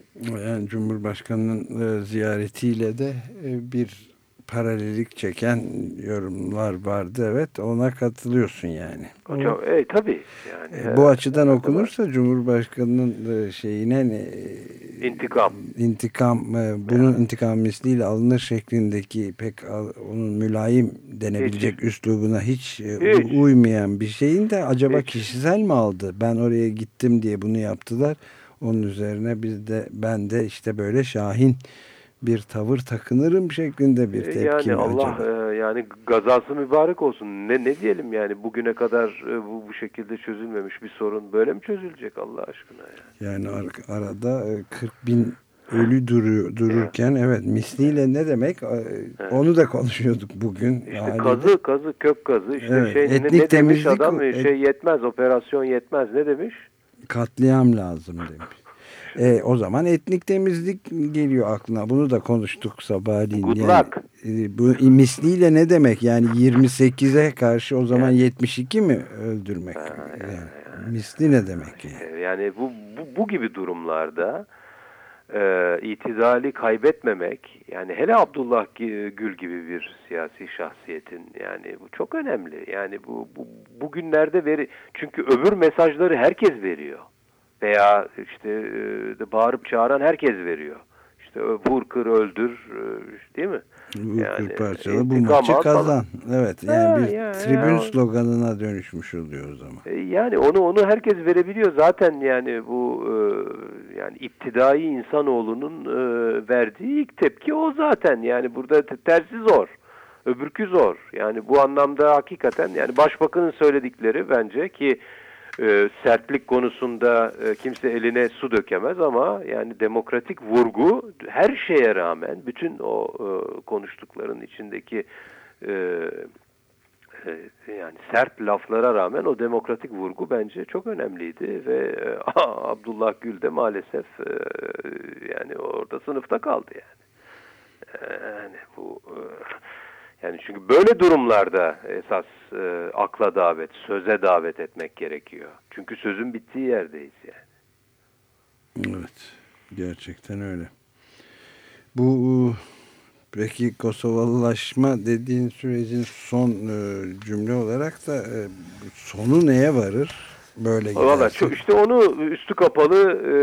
Yani Cumhurbaşkanı'nın e, ziyaretiyle de e, bir paralellik çeken yorumlar vardı. Evet ona katılıyorsun yani. Hocam, e, tabii. Yani, e, bu açıdan okunursa var. Cumhurbaşkanı'nın e, şeyine e, intikam intikam e, bunun yani. intikam misliyle alınır şeklindeki pek onun mülayim denebilecek hiç. üslubuna hiç, e, hiç uymayan bir şeyin de acaba hiç. kişisel mi aldı? Ben oraya gittim diye bunu yaptılar. Onun üzerine biz de ben de işte böyle Şahin bir tavır takınırım şeklinde bir tepki yani Allah e, yani gazası mübarek olsun. Ne ne diyelim yani? Bugüne kadar e, bu bu şekilde çözülmemiş bir sorun böyle mi çözülecek Allah aşkına yani yani ar arada e, 40 bin ölü duruyor dururken evet, evet misliyle ne demek? E, evet. onu da konuşuyorduk bugün işte kazı kazı kök kazı işte evet, şey etnik ne, ne demiş adam? et, şey yetmez operasyon yetmez. Ne demiş? Katliam lazım demiş e, o zaman etnik temizlik geliyor aklına. Bunu da konuştuk sabahleyin. Good yani, luck. E, bu misliyle ne demek? Yani 28'e karşı o zaman yani. 72 mi öldürmek? Ha, yani, yani. Misli ne demek? Yani, yani bu, bu, bu gibi durumlarda e, itidali kaybetmemek yani hele Abdullah Gül gibi bir siyasi şahsiyetin yani bu çok önemli. Yani bu, bu bugünlerde veri çünkü öbür mesajları herkes veriyor veya işte e, bağırıp çağıran herkes veriyor. İşte vur kır öldür e, değil mi? Vur yani, kır parçalı bu maçı kazan. Falan. Evet yani ha, bir yani, tribün yani, sloganına dönüşmüş oluyor o zaman. E, yani onu onu herkes verebiliyor zaten yani bu yani iptidai insanoğlunun verdiği ilk tepki o zaten yani burada tersi zor. Öbürkü zor. Yani bu anlamda hakikaten yani başbakanın söyledikleri bence ki e, sertlik konusunda e, kimse eline su dökemez ama yani demokratik vurgu her şeye rağmen bütün o e, konuştukların içindeki e, e, yani sert laflara rağmen o demokratik vurgu bence çok önemliydi ve e, Abdullah Gül de maalesef e, yani orada sınıfta kaldı yani. E, yani bu yani çünkü böyle durumlarda esas e, akla davet, söze davet etmek gerekiyor. Çünkü sözün bittiği yerdeyiz yani. Evet, gerçekten öyle. Bu peki Kosovalılaşma dediğin sürecin son e, cümle olarak da e, sonu neye varır? Böyle. Valla işte onu üstü kapalı e,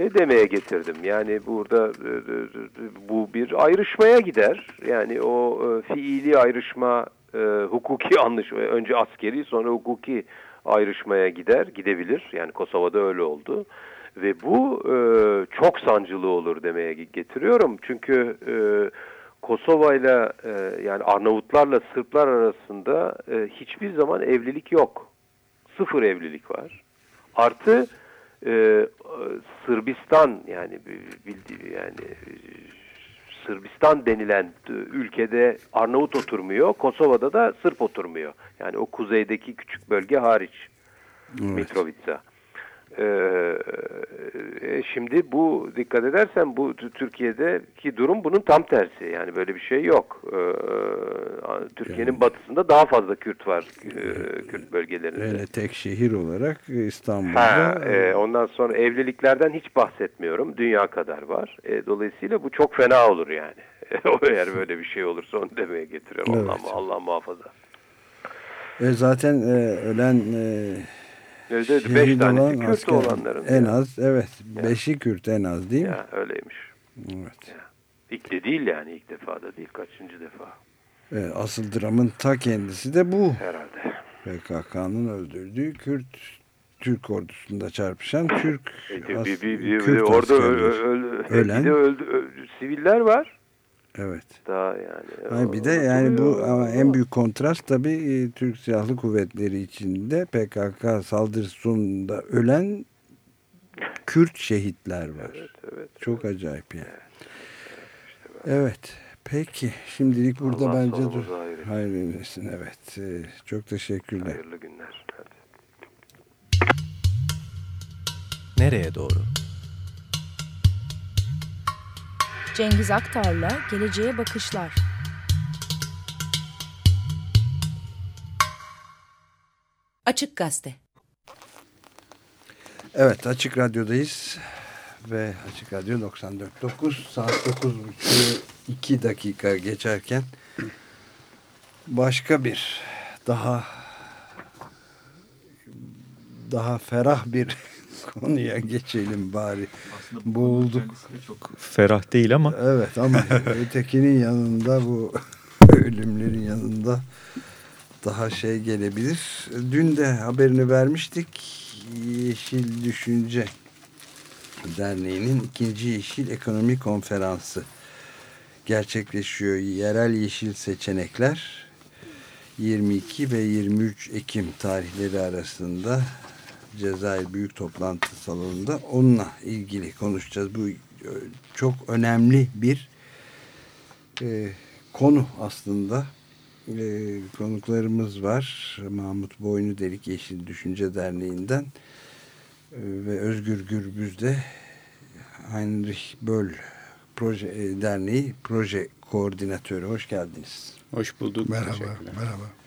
şey demeye getirdim. Yani burada e, e, bu bir ayrışmaya gider. Yani o e, fiili ayrışma hukuki anlaşma önce askeri sonra hukuki ayrışmaya gider, gidebilir. Yani Kosova'da öyle oldu. Ve bu çok sancılı olur demeye getiriyorum. Çünkü Kosova ile yani Arnavutlarla Sırplar arasında hiçbir zaman evlilik yok. Sıfır evlilik var. Artı e, Sırbistan yani bildiği yani Sırbistan denilen ülkede Arnavut oturmuyor, Kosova'da da Sırp oturmuyor. Yani o kuzeydeki küçük bölge hariç evet. Mitrovica. Ee, e, şimdi bu dikkat edersen bu Türkiye'deki durum bunun tam tersi. Yani böyle bir şey yok. Ee, Türkiye'nin yani. batısında daha fazla Kürt var. E, Kürt bölgelerinde. Öyle tek şehir olarak İstanbul'da. Ha, e, ondan sonra evliliklerden hiç bahsetmiyorum. Dünya kadar var. E, dolayısıyla bu çok fena olur yani. Eğer böyle bir şey olursa onu demeye getiriyorum. Evet. Allah, Allah muhafaza. E, zaten e, ölen... E, Öyle beş tanesi Kürt asker, olanların. En ya. az evet. Ya. Beşi Kürt en az değil mi? Ya, öyleymiş. Evet. Ya. İlk de değil yani ilk defa da değil kaçıncı defa. Evet, asıl dramın ta kendisi de bu. Herhalde. PKK'nın öldürdüğü Kürt Türk ordusunda çarpışan Türk e, bir, bir, bir, bir, Kürt orada ölen öldü, öldü, siviller var. Evet. Daha yani. Hayır, bir de yani bu ama en büyük kontrast tabii e, Türk Silahlı Kuvvetleri içinde PKK saldırısında ölen Kürt şehitler var. Evet, evet. Çok evet. acayip yani. Evet. evet. Peki. Şimdilik burada Allah bence dur. Hayır eylesin. Evet. Ee, çok teşekkürler. Hayırlı günler. Hadi. Nereye doğru? Cengiz Aktar'la Geleceğe Bakışlar. Açık Gazete. Evet Açık Radyo'dayız ve Açık Radyo 94.9 saat 9.30 2 dakika geçerken başka bir daha daha ferah bir konuya geçelim bari. Bulduk. Çok ferah değil ama. Evet ama ötekinin yanında bu ölümlerin yanında daha şey gelebilir. Dün de haberini vermiştik. Yeşil Düşünce Derneği'nin ikinci Yeşil Ekonomi Konferansı gerçekleşiyor. Yerel yeşil seçenekler 22 ve 23 Ekim tarihleri arasında Cezayir Büyük Toplantı Salonu'nda onunla ilgili konuşacağız. Bu çok önemli bir e, konu aslında. E, konuklarımız var. Mahmut Boynu Delik Yeşil Düşünce Derneği'nden e, ve Özgür Gürbüz de Heinrich Böll Proje e, Derneği Proje Koordinatörü. Hoş geldiniz. Hoş bulduk. Merhaba. Merhaba.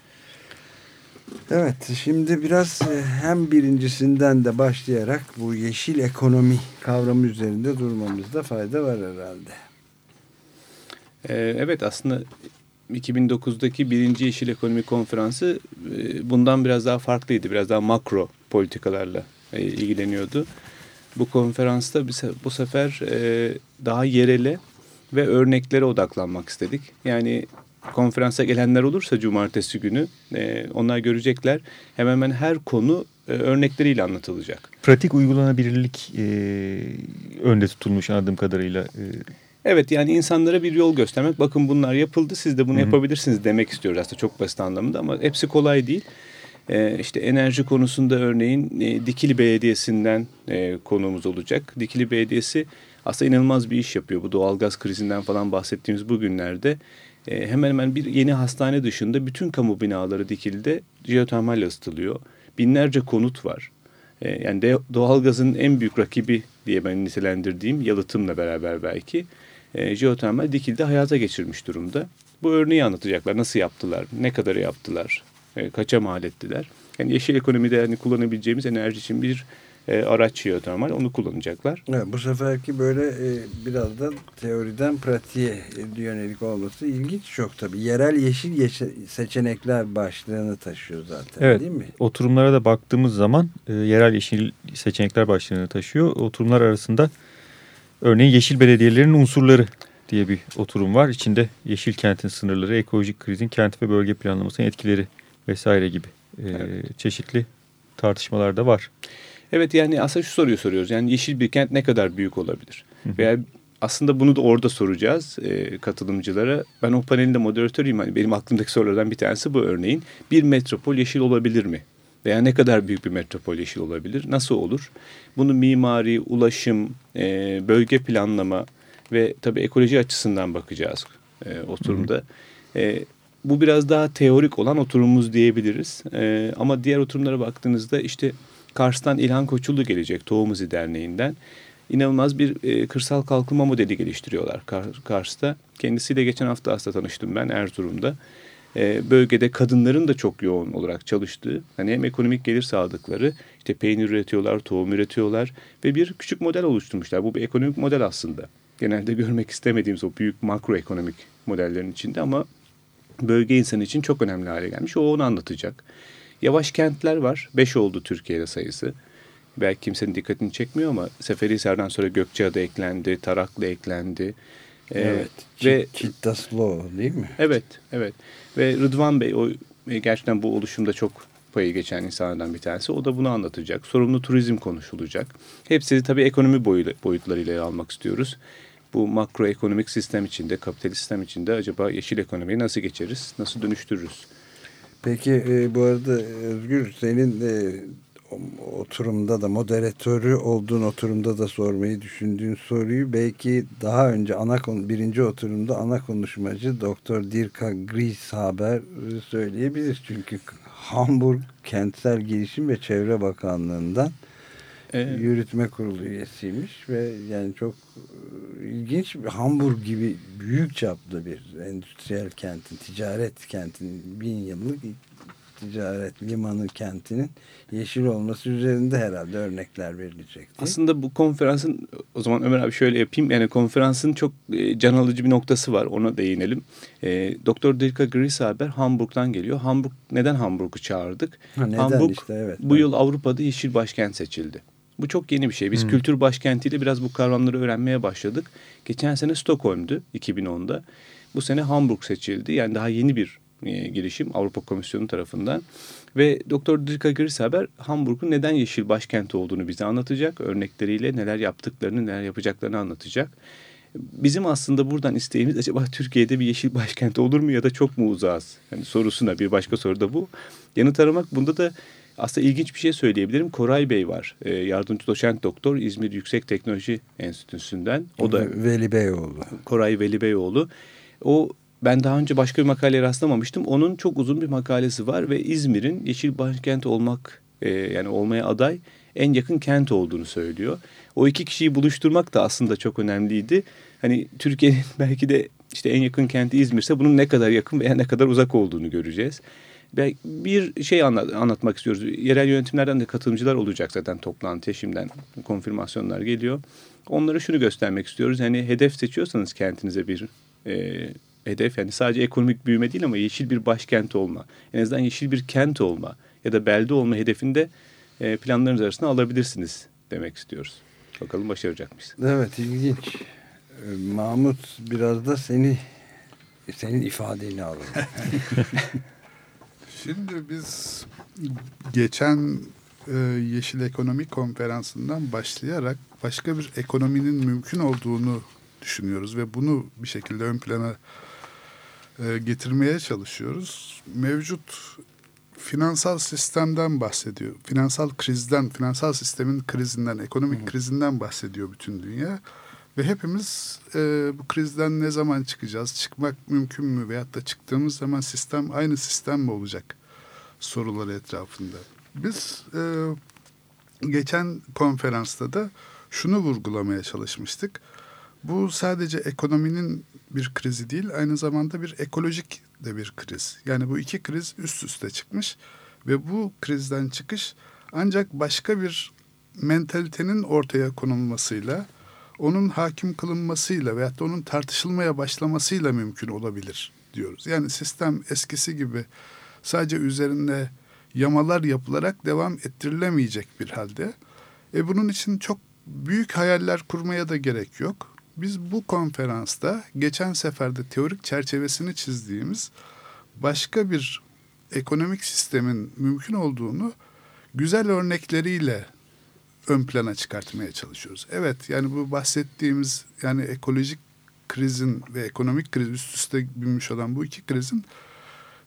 Evet şimdi biraz e, hem birincisinden de başlayarak bu yeşil ekonomi kavramı üzerinde durmamızda fayda var herhalde. Ee, evet aslında 2009'daki birinci Yeşil Ekonomi Konferansı e, bundan biraz daha farklıydı. Biraz daha makro politikalarla e, ilgileniyordu. Bu konferansta bu sefer daha yerele ve örneklere odaklanmak istedik. Yani konferansa gelenler olursa cumartesi günü e, onlar görecekler. Hemen hemen her konu e, örnekleriyle anlatılacak. Pratik uygulanabilirlik e, önde tutulmuş anladığım kadarıyla. E. Evet yani insanlara bir yol göstermek. Bakın bunlar yapıldı siz de bunu Hı -hı. yapabilirsiniz demek istiyoruz aslında çok basit anlamında ama hepsi kolay değil. Ee, işte enerji konusunda örneğin e, Dikili Belediyesi'nden e, konuğumuz olacak. Dikili Belediyesi aslında inanılmaz bir iş yapıyor. Bu doğalgaz krizinden falan bahsettiğimiz bu günlerde e, hemen hemen bir yeni hastane dışında bütün kamu binaları dikilde jeotermalle ısıtılıyor. Binlerce konut var. E, yani de, doğalgazın en büyük rakibi diye ben nitelendirdiğim yalıtımla beraber belki e, jeotermal dikilde hayata geçirmiş durumda. Bu örneği anlatacaklar. Nasıl yaptılar, ne kadarı yaptılar, e, kaça mal ettiler. Yani yeşil ekonomide yani kullanabileceğimiz enerji için bir e, araç geotermal onu kullanacaklar. Evet, bu seferki böyle e, biraz da teoriden pratiğe yönelik olması ilginç çok tabii. Yerel yeşil yeşil seçenekler başlığını taşıyor zaten evet, değil mi? Oturumlara da baktığımız zaman e, yerel yeşil seçenekler başlığını taşıyor. Oturumlar arasında örneğin yeşil belediyelerin unsurları diye bir oturum var. İçinde yeşil kentin sınırları, ekolojik krizin kent ve bölge planlamasının etkileri vesaire gibi e, evet. çeşitli tartışmalar da var. Evet yani aslında şu soruyu soruyoruz. Yani yeşil bir kent ne kadar büyük olabilir? Veya aslında bunu da orada soracağız e, katılımcılara. Ben o panelinde moderatörüyüm. Hani benim aklımdaki sorulardan bir tanesi bu örneğin. Bir metropol yeşil olabilir mi? Veya ne kadar büyük bir metropol yeşil olabilir? Nasıl olur? Bunu mimari, ulaşım, e, bölge planlama ve tabii ekoloji açısından bakacağız e, oturumda. E, bu biraz daha teorik olan oturumumuz diyebiliriz. E, ama diğer oturumlara baktığınızda işte Kars'tan İlhan Koçullu gelecek Tohumuzi Derneği'nden. İnanılmaz bir e, kırsal kalkınma modeli geliştiriyorlar Kar, Kars'ta. Kendisiyle geçen hafta aslında tanıştım ben Erzurum'da. E, bölgede kadınların da çok yoğun olarak çalıştığı, hani hem ekonomik gelir sağladıkları, işte peynir üretiyorlar, tohum üretiyorlar ve bir küçük model oluşturmuşlar. Bu bir ekonomik model aslında. Genelde görmek istemediğimiz o büyük makroekonomik modellerin içinde ama bölge insanı için çok önemli hale gelmiş. O onu anlatacak. Yavaş kentler var. Beş oldu Türkiye'de sayısı. Belki kimsenin dikkatini çekmiyor ama Seferihisar'dan sonra Gökçeada eklendi, Taraklı eklendi. Ee, evet. Ee, ve Çittaslo değil mi? Evet, evet. Ve Rıdvan Bey o e, gerçekten bu oluşumda çok payı geçen insanlardan bir tanesi. O da bunu anlatacak. Sorumlu turizm konuşulacak. Hepsini tabii ekonomi boyutlarıyla almak istiyoruz. Bu makroekonomik sistem içinde, kapitalist sistem içinde acaba yeşil ekonomiyi nasıl geçeriz, nasıl dönüştürürüz? Peki e, bu arada Özgür senin e, oturumda da moderatörü olduğun oturumda da sormayı düşündüğün soruyu belki daha önce ana konu birinci oturumda ana konuşmacı Doktor Dirka Gris haber söyleyebilir. Çünkü Hamburg Kentsel Gelişim ve Çevre Bakanlığı'ndan evet. yürütme kurulu üyesiymiş ve yani çok e, ilginç bir Hamburg gibi büyük çaplı bir endüstriyel kentin, ticaret kentin bin yıllık ticaret limanı kentinin yeşil olması üzerinde herhalde örnekler verilecek. Aslında bu konferansın o zaman Ömer abi şöyle yapayım. Yani konferansın çok e, can alıcı bir noktası var. Ona değinelim. E, Doktor Dirka Grisaber Hamburg'dan geliyor. Hamburg neden Hamburg'u çağırdık? Ha, neden Hamburg işte, evet, bu yıl Avrupa'da yeşil başkent seçildi. Bu çok yeni bir şey. Biz hmm. kültür başkentiyle biraz bu kavramları öğrenmeye başladık. Geçen sene Stockholm'du 2010'da. Bu sene Hamburg seçildi. Yani daha yeni bir e, girişim Avrupa Komisyonu tarafından. Ve Doktor Dirka Grisaber Hamburg'un neden yeşil başkenti olduğunu bize anlatacak. Örnekleriyle neler yaptıklarını, neler yapacaklarını anlatacak. Bizim aslında buradan isteğimiz acaba Türkiye'de bir yeşil başkent olur mu ya da çok mu uzağız? Yani sorusuna bir başka soru da bu. Yanıt aramak bunda da aslında ilginç bir şey söyleyebilirim. Koray Bey var. E, yardımcı doçent doktor İzmir Yüksek Teknoloji Enstitüsü'nden. O da Veli Beyoğlu. Koray Veli Beyoğlu. O ben daha önce başka bir makaleye rastlamamıştım. Onun çok uzun bir makalesi var ve İzmir'in yeşil başkent olmak e, yani olmaya aday en yakın kent olduğunu söylüyor. O iki kişiyi buluşturmak da aslında çok önemliydi. Hani Türkiye'nin belki de işte en yakın kenti İzmir'se bunun ne kadar yakın veya ne kadar uzak olduğunu göreceğiz. Bir şey anlat, anlatmak istiyoruz. Yerel yönetimlerden de katılımcılar olacak zaten toplantıya şimdiden konfirmasyonlar geliyor. Onlara şunu göstermek istiyoruz. Hani hedef seçiyorsanız kentinize bir e, hedef yani sadece ekonomik büyüme değil ama yeşil bir başkent olma. En azından yeşil bir kent olma ya da belde olma hedefinde e, planlarınız arasında alabilirsiniz demek istiyoruz. Bakalım başaracak mıyız? Evet ilginç. Ee, Mahmut biraz da seni senin ifadeni alalım. Şimdi biz geçen e, Yeşil Ekonomi Konferansı'ndan başlayarak başka bir ekonominin mümkün olduğunu düşünüyoruz ve bunu bir şekilde ön plana e, getirmeye çalışıyoruz. Mevcut finansal sistemden bahsediyor. Finansal krizden, finansal sistemin krizinden, ekonomik Hı. krizinden bahsediyor bütün dünya. Ve hepimiz e, bu krizden ne zaman çıkacağız, çıkmak mümkün mü veyahut da çıktığımız zaman sistem aynı sistem mi olacak soruları etrafında. Biz e, geçen konferansta da şunu vurgulamaya çalışmıştık. Bu sadece ekonominin bir krizi değil, aynı zamanda bir ekolojik de bir kriz. Yani bu iki kriz üst üste çıkmış ve bu krizden çıkış ancak başka bir mentalitenin ortaya konulmasıyla, onun hakim kılınmasıyla veyahut da onun tartışılmaya başlamasıyla mümkün olabilir diyoruz. Yani sistem eskisi gibi sadece üzerinde yamalar yapılarak devam ettirilemeyecek bir halde. E bunun için çok büyük hayaller kurmaya da gerek yok biz bu konferansta geçen seferde teorik çerçevesini çizdiğimiz başka bir ekonomik sistemin mümkün olduğunu güzel örnekleriyle ön plana çıkartmaya çalışıyoruz. Evet yani bu bahsettiğimiz yani ekolojik krizin ve ekonomik kriz üst üste binmiş olan bu iki krizin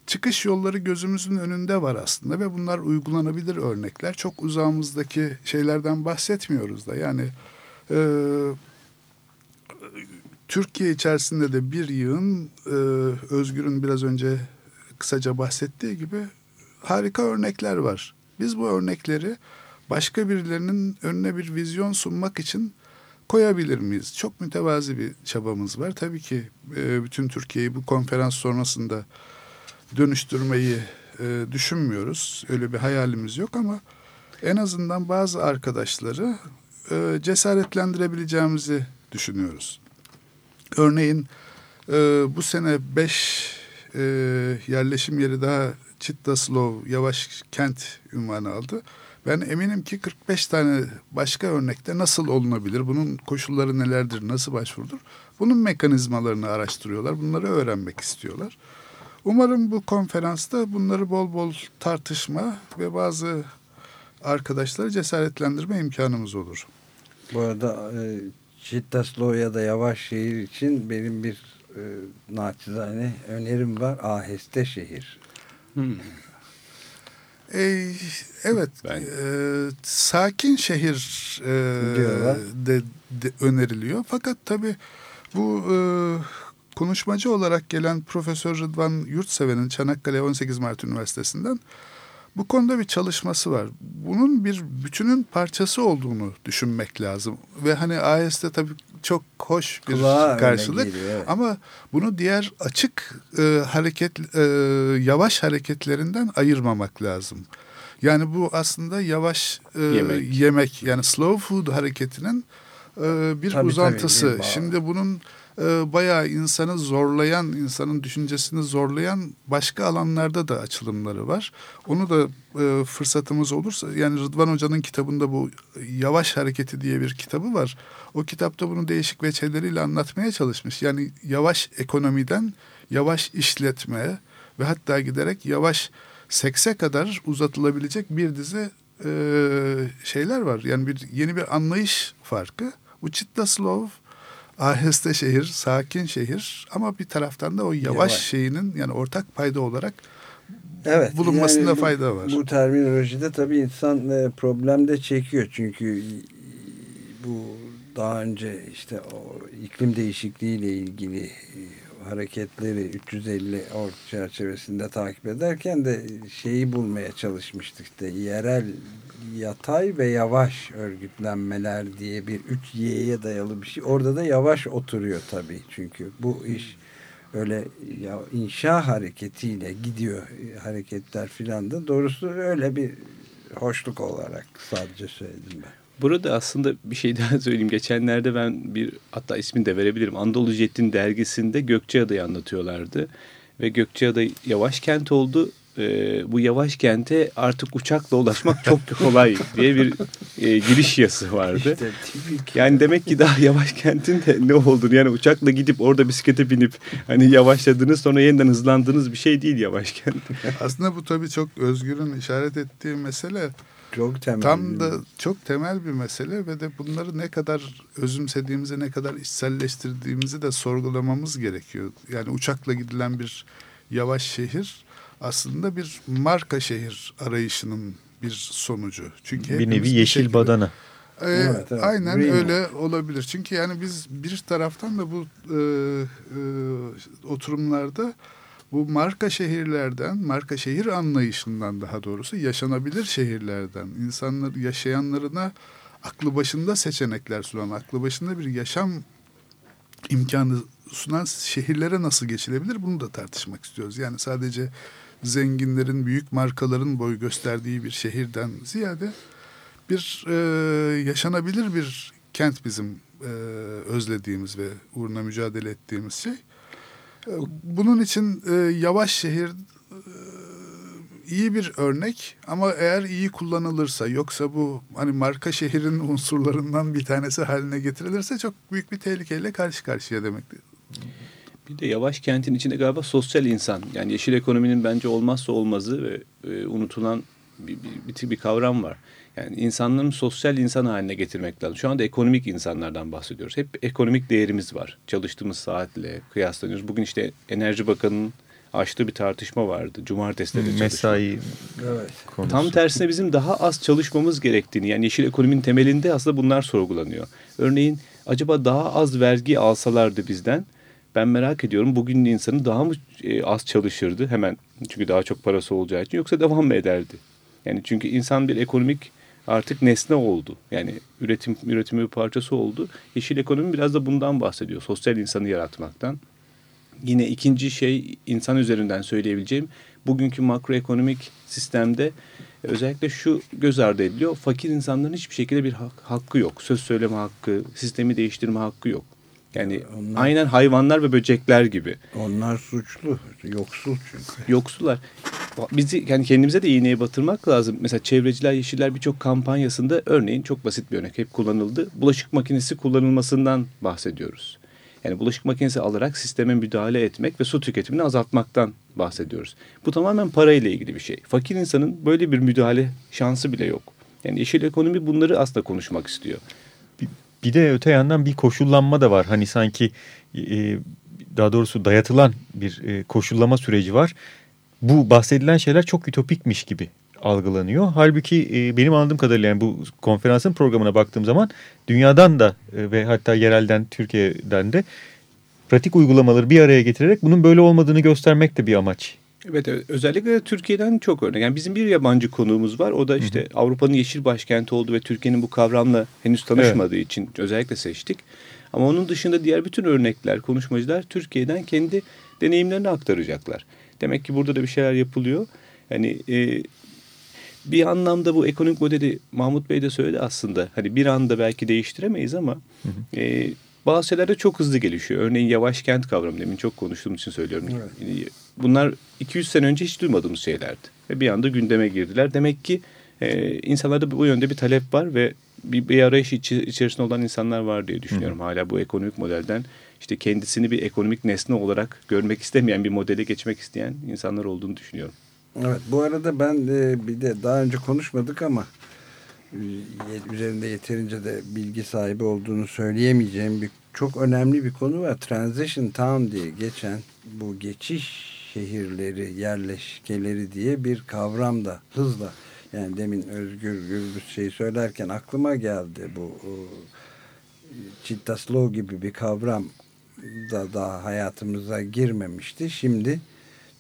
çıkış yolları gözümüzün önünde var aslında ve bunlar uygulanabilir örnekler. Çok uzağımızdaki şeylerden bahsetmiyoruz da yani e, Türkiye içerisinde de bir yığın e, Özgür'ün biraz önce kısaca bahsettiği gibi harika örnekler var. Biz bu örnekleri başka birilerinin önüne bir vizyon sunmak için koyabilir miyiz? Çok mütevazi bir çabamız var. Tabii ki e, bütün Türkiye'yi bu konferans sonrasında dönüştürmeyi e, düşünmüyoruz. Öyle bir hayalimiz yok ama en azından bazı arkadaşları e, cesaretlendirebileceğimizi düşünüyoruz. Örneğin bu sene beş yerleşim yeri daha Çittaslov Yavaş Kent ünvanı aldı. Ben eminim ki 45 tane başka örnekte nasıl olunabilir, bunun koşulları nelerdir, nasıl başvurulur? Bunun mekanizmalarını araştırıyorlar, bunları öğrenmek istiyorlar. Umarım bu konferansta bunları bol bol tartışma ve bazı arkadaşları cesaretlendirme imkanımız olur. Bu arada e, Şittaslo ya da yavaş şehir için benim bir e, naçizane önerim var. Aheste şehir. Hmm. E, evet. Ben... E, sakin şehir e, de, de öneriliyor. Fakat tabii bu e, konuşmacı olarak gelen Profesör Rıdvan Yurtseven'in Çanakkale 18 Mart Üniversitesi'nden Bu konuda bir çalışması var. Bunun bir bütünün parçası olduğunu düşünmek lazım. Ve hani AES'te tabii çok hoş bir Kulağa karşılık. geliyor, evet. Ama bunu diğer açık e, hareket e, yavaş hareketlerinden ayırmamak lazım. Yani bu aslında yavaş e, Yemek. yemek. yani slow food hareketinin e, bir Tabii, uzantısı. tabii. Şimdi bunun e, bayağı insanı zorlayan, insanın düşüncesini zorlayan başka alanlarda da açılımları var. Onu da e, fırsatımız olursa yani Rıdvan Hoca'nın kitabında bu Yavaş Hareketi diye bir kitabı var. O kitapta bunu değişik veçeleriyle anlatmaya çalışmış. Yani yavaş ekonomiden yavaş işletmeye ve hatta giderek yavaş sekse kadar uzatılabilecek bir dizi e, şeyler var. Yani bir yeni bir anlayış farkı. Bu Slow aheste şehir, sakin şehir ama bir taraftan da o yavaş, Yavaş. şeyinin yani ortak payda olarak Evet, bulunmasında yani bu- fayda var. Bu terminolojide tabii insan e, problem de çekiyor çünkü bu daha önce işte o iklim değişikliğiyle ilgili e, hareketleri 350 org çerçevesinde takip ederken de şeyi bulmaya çalışmıştık işte yerel yatay ve yavaş örgütlenmeler diye bir 3Y'ye dayalı bir şey. Orada da yavaş oturuyor tabii çünkü bu iş öyle ya inşa hareketiyle gidiyor hareketler filan da doğrusu öyle bir hoşluk olarak sadece söyledim ben. Burada aslında bir şey daha söyleyeyim. Geçenlerde ben bir hatta ismini de verebilirim. Anadolu Jet'in dergisinde Gökçeada'yı anlatıyorlardı. Ve Gökçeada yavaş kent oldu. Ee, bu yavaş kente artık uçakla ulaşmak çok kolay diye bir e, giriş yazısı vardı. İşte. Yani demek ki daha yavaş kentin de ne olduğunu yani uçakla gidip orada bisiklete binip hani yavaşladınız sonra yeniden hızlandığınız bir şey değil yavaş kent. Aslında bu tabii çok Özgür'ün işaret ettiği mesele Çok temel. tam da çok temel bir mesele ve de bunları ne kadar özümsediğimizi ne kadar içselleştirdiğimizi de sorgulamamız gerekiyor. Yani uçakla gidilen bir yavaş şehir aslında bir marka şehir arayışının bir sonucu. Çünkü Bir nevi yeşil şekilde- badana. Ee, Evet, evet. Aynen Green öyle olabilir. Çünkü yani biz bir taraftan da bu e, e, oturumlarda bu marka şehirlerden, marka şehir anlayışından daha doğrusu yaşanabilir şehirlerden, insanlar yaşayanlarına aklı başında seçenekler sunan, aklı başında bir yaşam imkanı sunan şehirlere nasıl geçilebilir bunu da tartışmak istiyoruz. Yani sadece zenginlerin, büyük markaların boy gösterdiği bir şehirden ziyade bir e, yaşanabilir bir kent bizim e, özlediğimiz ve uğruna mücadele ettiğimiz şey. Bunun için e, yavaş şehir e, iyi bir örnek ama eğer iyi kullanılırsa yoksa bu hani marka şehrin unsurlarından bir tanesi haline getirilirse çok büyük bir tehlikeyle karşı karşıya demektir. Bir de yavaş kentin içinde galiba sosyal insan yani yeşil ekonominin bence olmazsa olmazı ve e, unutulan bir, bir, bir, bir kavram var. Yani insanların sosyal insan haline getirmek lazım. Şu anda ekonomik insanlardan bahsediyoruz. Hep ekonomik değerimiz var. Çalıştığımız saatle kıyaslanıyoruz. Bugün işte Enerji Bakanı'nın açtığı bir tartışma vardı. Cumartesi de çalışma. Mesai Evet. konusu. Tam tersine bizim daha az çalışmamız gerektiğini yani yeşil ekonominin temelinde aslında bunlar sorgulanıyor. Örneğin acaba daha az vergi alsalardı bizden ben merak ediyorum bugünün insanı daha mı e, az çalışırdı hemen çünkü daha çok parası olacağı için yoksa devam mı ederdi? Yani çünkü insan bir ekonomik artık nesne oldu. Yani üretim üretimi bir parçası oldu. Yeşil ekonomi biraz da bundan bahsediyor. Sosyal insanı yaratmaktan. Yine ikinci şey insan üzerinden söyleyebileceğim bugünkü makroekonomik sistemde özellikle şu göz ardı ediliyor. Fakir insanların hiçbir şekilde bir hak- hakkı yok. Söz söyleme hakkı, sistemi değiştirme hakkı yok. Yani Onlar- aynen hayvanlar ve böcekler gibi. Onlar suçlu. Yoksul çünkü. Yoksullar. Bizi yani kendimize de iğneye batırmak lazım. Mesela Çevreciler Yeşiller birçok kampanyasında örneğin çok basit bir örnek hep kullanıldı. Bulaşık makinesi kullanılmasından bahsediyoruz. Yani bulaşık makinesi alarak sisteme müdahale etmek ve su tüketimini azaltmaktan bahsediyoruz. Bu tamamen parayla ilgili bir şey. Fakir insanın böyle bir müdahale şansı bile yok. Yani yeşil ekonomi bunları aslında konuşmak istiyor. Bir de öte yandan bir koşullanma da var. Hani sanki e, daha doğrusu dayatılan bir e, koşullama süreci var. Bu bahsedilen şeyler çok ütopikmiş gibi algılanıyor. Halbuki e, benim anladığım kadarıyla yani bu konferansın programına baktığım zaman dünyadan da e, ve hatta yerelden Türkiye'den de pratik uygulamaları bir araya getirerek bunun böyle olmadığını göstermek de bir amaç Evet, evet özellikle de Türkiye'den çok örnek. Yani bizim bir yabancı konuğumuz var. O da işte Avrupa'nın yeşil başkenti oldu ve Türkiye'nin bu kavramla henüz tanışmadığı evet. için özellikle seçtik. Ama onun dışında diğer bütün örnekler, konuşmacılar Türkiye'den kendi deneyimlerini aktaracaklar. Demek ki burada da bir şeyler yapılıyor. Yani e, bir anlamda bu ekonomik modeli Mahmut Bey de söyledi aslında. Hani bir anda belki değiştiremeyiz ama hı hı. E, bazı şeyler de çok hızlı gelişiyor. Örneğin yavaş kent kavramı demin çok konuştuğum için söylüyorum. Evet. Bunlar 200 sene önce hiç duymadığımız şeylerdi. Ve bir anda gündeme girdiler. Demek ki e, insanlarda bu yönde bir talep var ve bir, bir arayış içi, içerisinde olan insanlar var diye düşünüyorum. Hı. Hala bu ekonomik modelden işte kendisini bir ekonomik nesne olarak görmek istemeyen bir modele geçmek isteyen insanlar olduğunu düşünüyorum. Evet bu arada ben de bir de daha önce konuşmadık ama e, üzerinde yeterince de bilgi sahibi olduğunu söyleyemeyeceğim bir çok önemli bir konu var. Transition Town diye geçen bu geçiş şehirleri, yerleşkeleri diye bir kavram da hızla yani demin Özgür Gürbüz şey söylerken aklıma geldi bu Çittaslow gibi bir kavram da daha hayatımıza girmemişti. Şimdi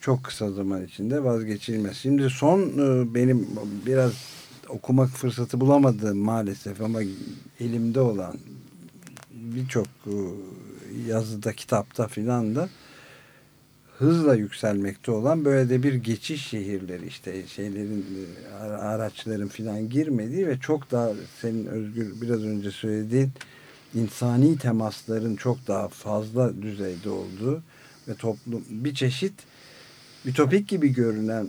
çok kısa zaman içinde vazgeçilmez. Şimdi son e, benim biraz okumak fırsatı bulamadım maalesef ama elimde olan birçok e, yazıda, kitapta filan da hızla yükselmekte olan böyle de bir geçiş şehirleri işte şeylerin e, araçların filan girmediği ve çok daha senin Özgür biraz önce söylediğin insani temasların çok daha fazla düzeyde olduğu ve toplum bir çeşit ütopik gibi görünen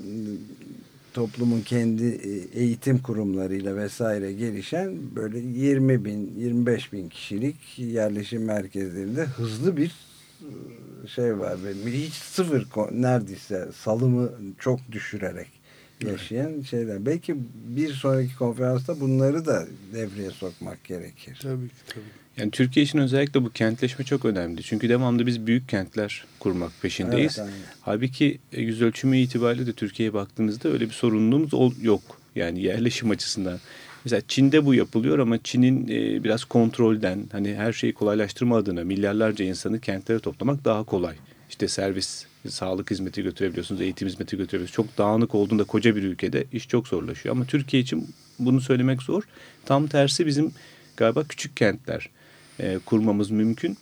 toplumun kendi e, eğitim kurumlarıyla vesaire gelişen böyle 20 bin 25 bin kişilik yerleşim merkezlerinde hızlı bir e, şey var ve hiç sıfır neredeyse salımı çok düşürerek yaşayan evet. şeyler. Belki bir sonraki konferansta bunları da devreye sokmak gerekir. Tabii ki tabii. Yani Türkiye için özellikle bu kentleşme çok önemli. Çünkü devamlı biz büyük kentler kurmak peşindeyiz. Evet, Halbuki e, yüz ölçümü itibariyle de Türkiye'ye baktığımızda öyle bir sorunluğumuz yok. Yani yerleşim açısından. Mesela Çin'de bu yapılıyor ama Çin'in e, biraz kontrolden hani her şeyi kolaylaştırma adına milyarlarca insanı kentlere toplamak daha kolay. İşte servis, sağlık hizmeti götürebiliyorsunuz, eğitim hizmeti götürebiliyorsunuz. Çok dağınık olduğunda koca bir ülkede iş çok zorlaşıyor. Ama Türkiye için bunu söylemek zor. Tam tersi bizim galiba küçük kentler e, kurmamız mümkün.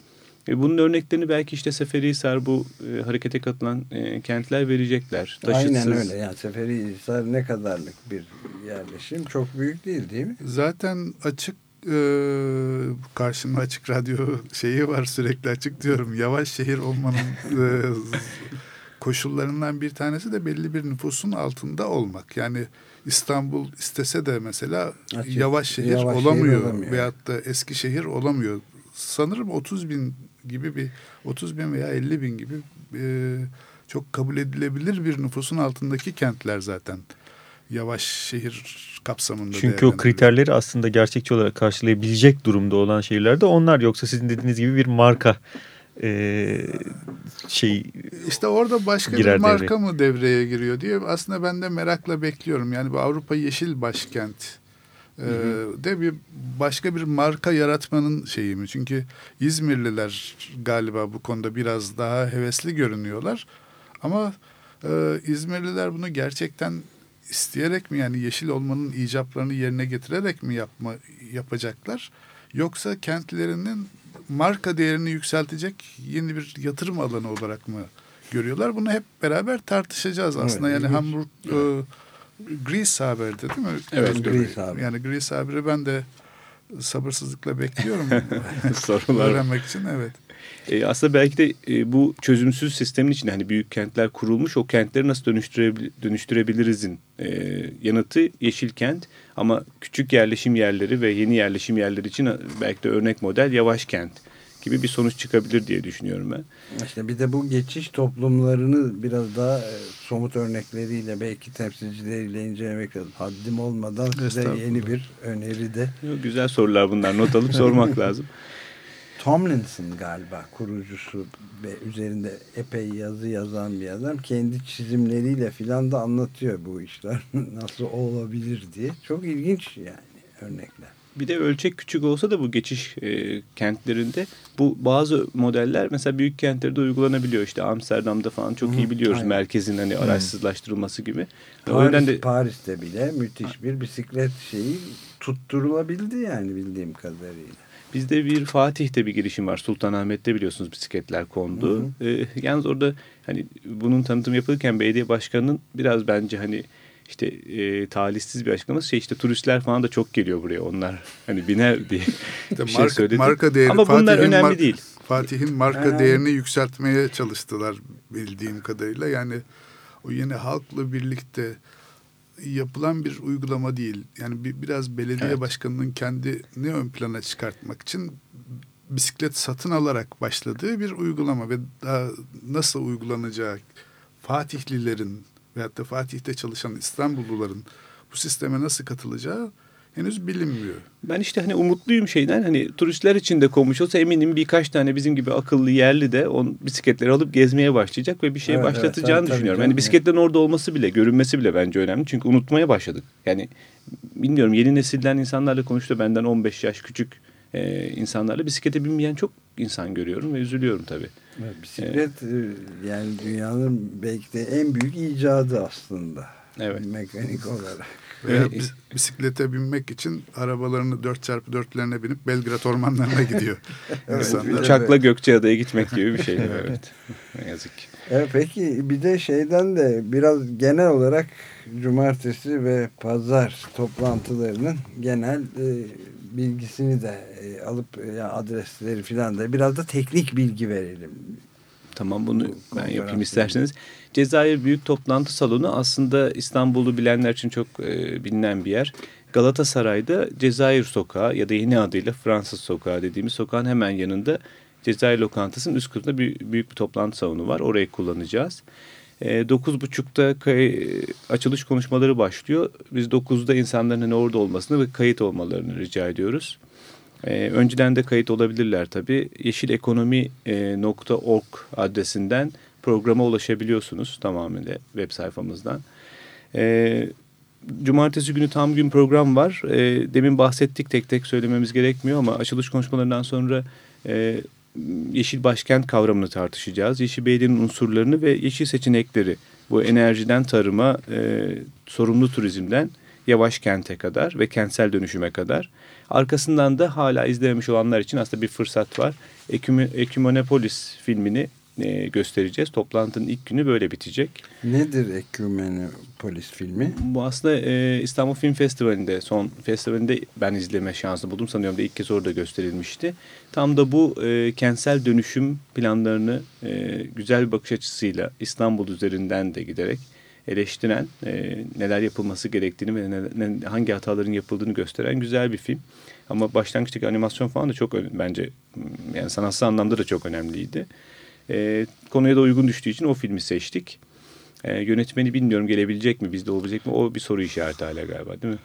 E, bunun örneklerini belki işte Seferihisar bu e, harekete katılan e, kentler verecekler. Taşıtsız. Aynen öyle. Yani Seferihisar ne kadarlık bir yerleşim çok büyük değil değil mi? Zaten açık e, karşımda açık radyo şeyi var sürekli açık diyorum. Yavaş şehir olmanın e, koşullarından bir tanesi de belli bir nüfusun altında olmak. Yani İstanbul istese de mesela Açık, yavaş şehir yavaş olamıyor, şehir olamıyor veyahut da eski şehir olamıyor. Sanırım 30 bin gibi bir 30 bin veya 50 bin gibi e, çok kabul edilebilir bir nüfusun altındaki kentler zaten yavaş şehir kapsamında. Çünkü o kriterleri aslında gerçekçi olarak karşılayabilecek durumda olan şehirlerde onlar yoksa sizin dediğiniz gibi bir marka e, şey işte orada başka bir marka devreye. mı devreye giriyor diye aslında ben de merakla bekliyorum. Yani bu Avrupa Yeşil Başkent e, de bir başka bir marka yaratmanın şeyi mi? Çünkü İzmirliler galiba bu konuda biraz daha hevesli görünüyorlar. Ama e, İzmirliler bunu gerçekten isteyerek mi yani yeşil olmanın icaplarını yerine getirerek mi yapma yapacaklar? Yoksa kentlerinin marka değerini yükseltecek yeni bir yatırım alanı olarak mı görüyorlar? Bunu hep beraber tartışacağız aslında. Evet, yani Hamburg evet. e, Greece haberde değil mi? Evet, Greece haber. Yani Greece haberi ben de sabırsızlıkla bekliyorum. Sorular. Öğrenmek için evet. E, aslında belki de e, bu çözümsüz sistemin içinde hani büyük kentler kurulmuş o kentleri nasıl dönüştürebil dönüştürebilirizin e, yanıtı yeşil kent ama küçük yerleşim yerleri ve yeni yerleşim yerleri için belki de örnek model yavaş kent gibi bir sonuç çıkabilir diye düşünüyorum ben. İşte bir de bu geçiş toplumlarını biraz daha e, somut örnekleriyle belki temsilcileriyle incelemek lazım. Haddim olmadan size yeni bir öneri de. Güzel sorular bunlar not alıp sormak lazım. Tomlinson galiba kurucusu ve üzerinde epey yazı yazan bir adam. Kendi çizimleriyle filan da anlatıyor bu işler nasıl olabilir diye. Çok ilginç yani örnekler. bir de ölçek küçük olsa da bu geçiş e, kentlerinde bu bazı modeller mesela büyük kentlerde uygulanabiliyor. İşte Amsterdam'da falan çok Hı iyi biliyoruz aynen. merkezin hani araçsızlaştırılması gibi. o Paris, yüzden de Paris'te bile müthiş bir bisiklet şeyi tutturulabildi yani bildiğim kadarıyla. Bizde bir Fatih'te bir girişim var. Sultanahmet'te biliyorsunuz bisikletler kondu. Ee, yalnız orada hani bunun tanıtım yapılırken belediye başkanının biraz bence hani işte e, talihsiz bir açıklaması şey işte turistler falan da çok geliyor buraya onlar hani biner diye İşte bir şey marka, söyledi. marka değeri, Ama bunlar Fatih'in önemli mar- değil. Fatih'in marka Ha. değerini yükseltmeye çalıştılar bildiğim kadarıyla. Yani o yine halkla birlikte yapılan bir uygulama değil. Yani bir, biraz belediye Evet. başkanının kendini ön plana çıkartmak için bisiklet satın alarak başladığı bir uygulama ve daha nasıl uygulanacağı Fatihlilerin veyahut da Fatih'te çalışan İstanbulluların bu sisteme nasıl katılacağı henüz bilinmiyor. Ben işte hani umutluyum şeyden hani turistler için de konmuş olsa eminim birkaç tane bizim gibi akıllı yerli de on bisikletleri alıp gezmeye başlayacak ve bir şey Evet, evet, başlatacağını tabii, tabii, düşünüyorum. tabii. hani bisikletlerin orada olması bile görünmesi bile bence önemli. Çünkü unutmaya başladık. Yani bilmiyorum yeni nesilden insanlarla konuştu benden 15 yaş küçük e, insanlarla bisiklete binmeyen çok insan görüyorum ve üzülüyorum tabii. Evet, bisiklet e, yani dünyanın belki de en büyük icadı aslında. Evet. Mekanik olarak. Veya bis- bisiklete binmek için arabalarını 4x4'lerine binip Belgrad ormanlarına gidiyor insanlar. Uçakla Gökçeada'ya gitmek gibi bir şey. evet. Ne yazık ki. Evet, peki bir de şeyden de biraz genel olarak cumartesi ve pazar toplantılarının genel e, bilgisini de e, alıp e, ya adresleri falan da biraz da teknik bilgi verelim. Tamam bunu ben konferans yapayım isterseniz. Cezayir Büyük Toplantı Salonu aslında İstanbul'u bilenler için çok e, bilinen bir yer. Galatasaray'da Cezayir Sokağı ya da yeni adıyla Fransız Sokağı dediğimiz sokağın hemen yanında Cezayir Lokantası'nın üst katında bir, büyük bir toplantı salonu var. Orayı kullanacağız. E, 9.30'da kay- açılış konuşmaları başlıyor. Biz 9'da insanların hani orada olmasını ve kayıt olmalarını rica ediyoruz. Ee, önceden de kayıt olabilirler tabii. yeşilekonomi.org adresinden programa ulaşabiliyorsunuz tamamıyla web sayfamızdan. Ee, cumartesi günü tam gün program var. Ee, demin bahsettik tek tek söylememiz gerekmiyor ama açılış konuşmalarından sonra e, yeşil başkent kavramını tartışacağız. Yeşil belediyenin unsurlarını ve yeşil seçenekleri bu enerjiden tarıma, e, sorumlu turizmden yavaş kente kadar ve kentsel dönüşüme kadar. Arkasından da hala izlememiş olanlar için aslında bir fırsat var. Eküme, Ekümenopolis filmini e, göstereceğiz. Toplantının ilk günü böyle bitecek. Nedir Ekümenopolis filmi? Bu aslında e, İstanbul Film Festivali'nde son festivalinde ben izleme şansı buldum. Sanıyorum da ilk kez orada gösterilmişti. Tam da bu e, kentsel dönüşüm planlarını e, güzel bir bakış açısıyla İstanbul üzerinden de giderek eleştiren e, neler yapılması gerektiğini ve ne, hangi hataların yapıldığını gösteren güzel bir film. Ama başlangıçtaki animasyon falan da çok bence yani sanatsal anlamda da çok önemliydi. E, konuya da uygun düştüğü için o filmi seçtik. E, yönetmeni bilmiyorum gelebilecek mi bizde olabilecek mi o bir soru işareti hala galiba değil mi?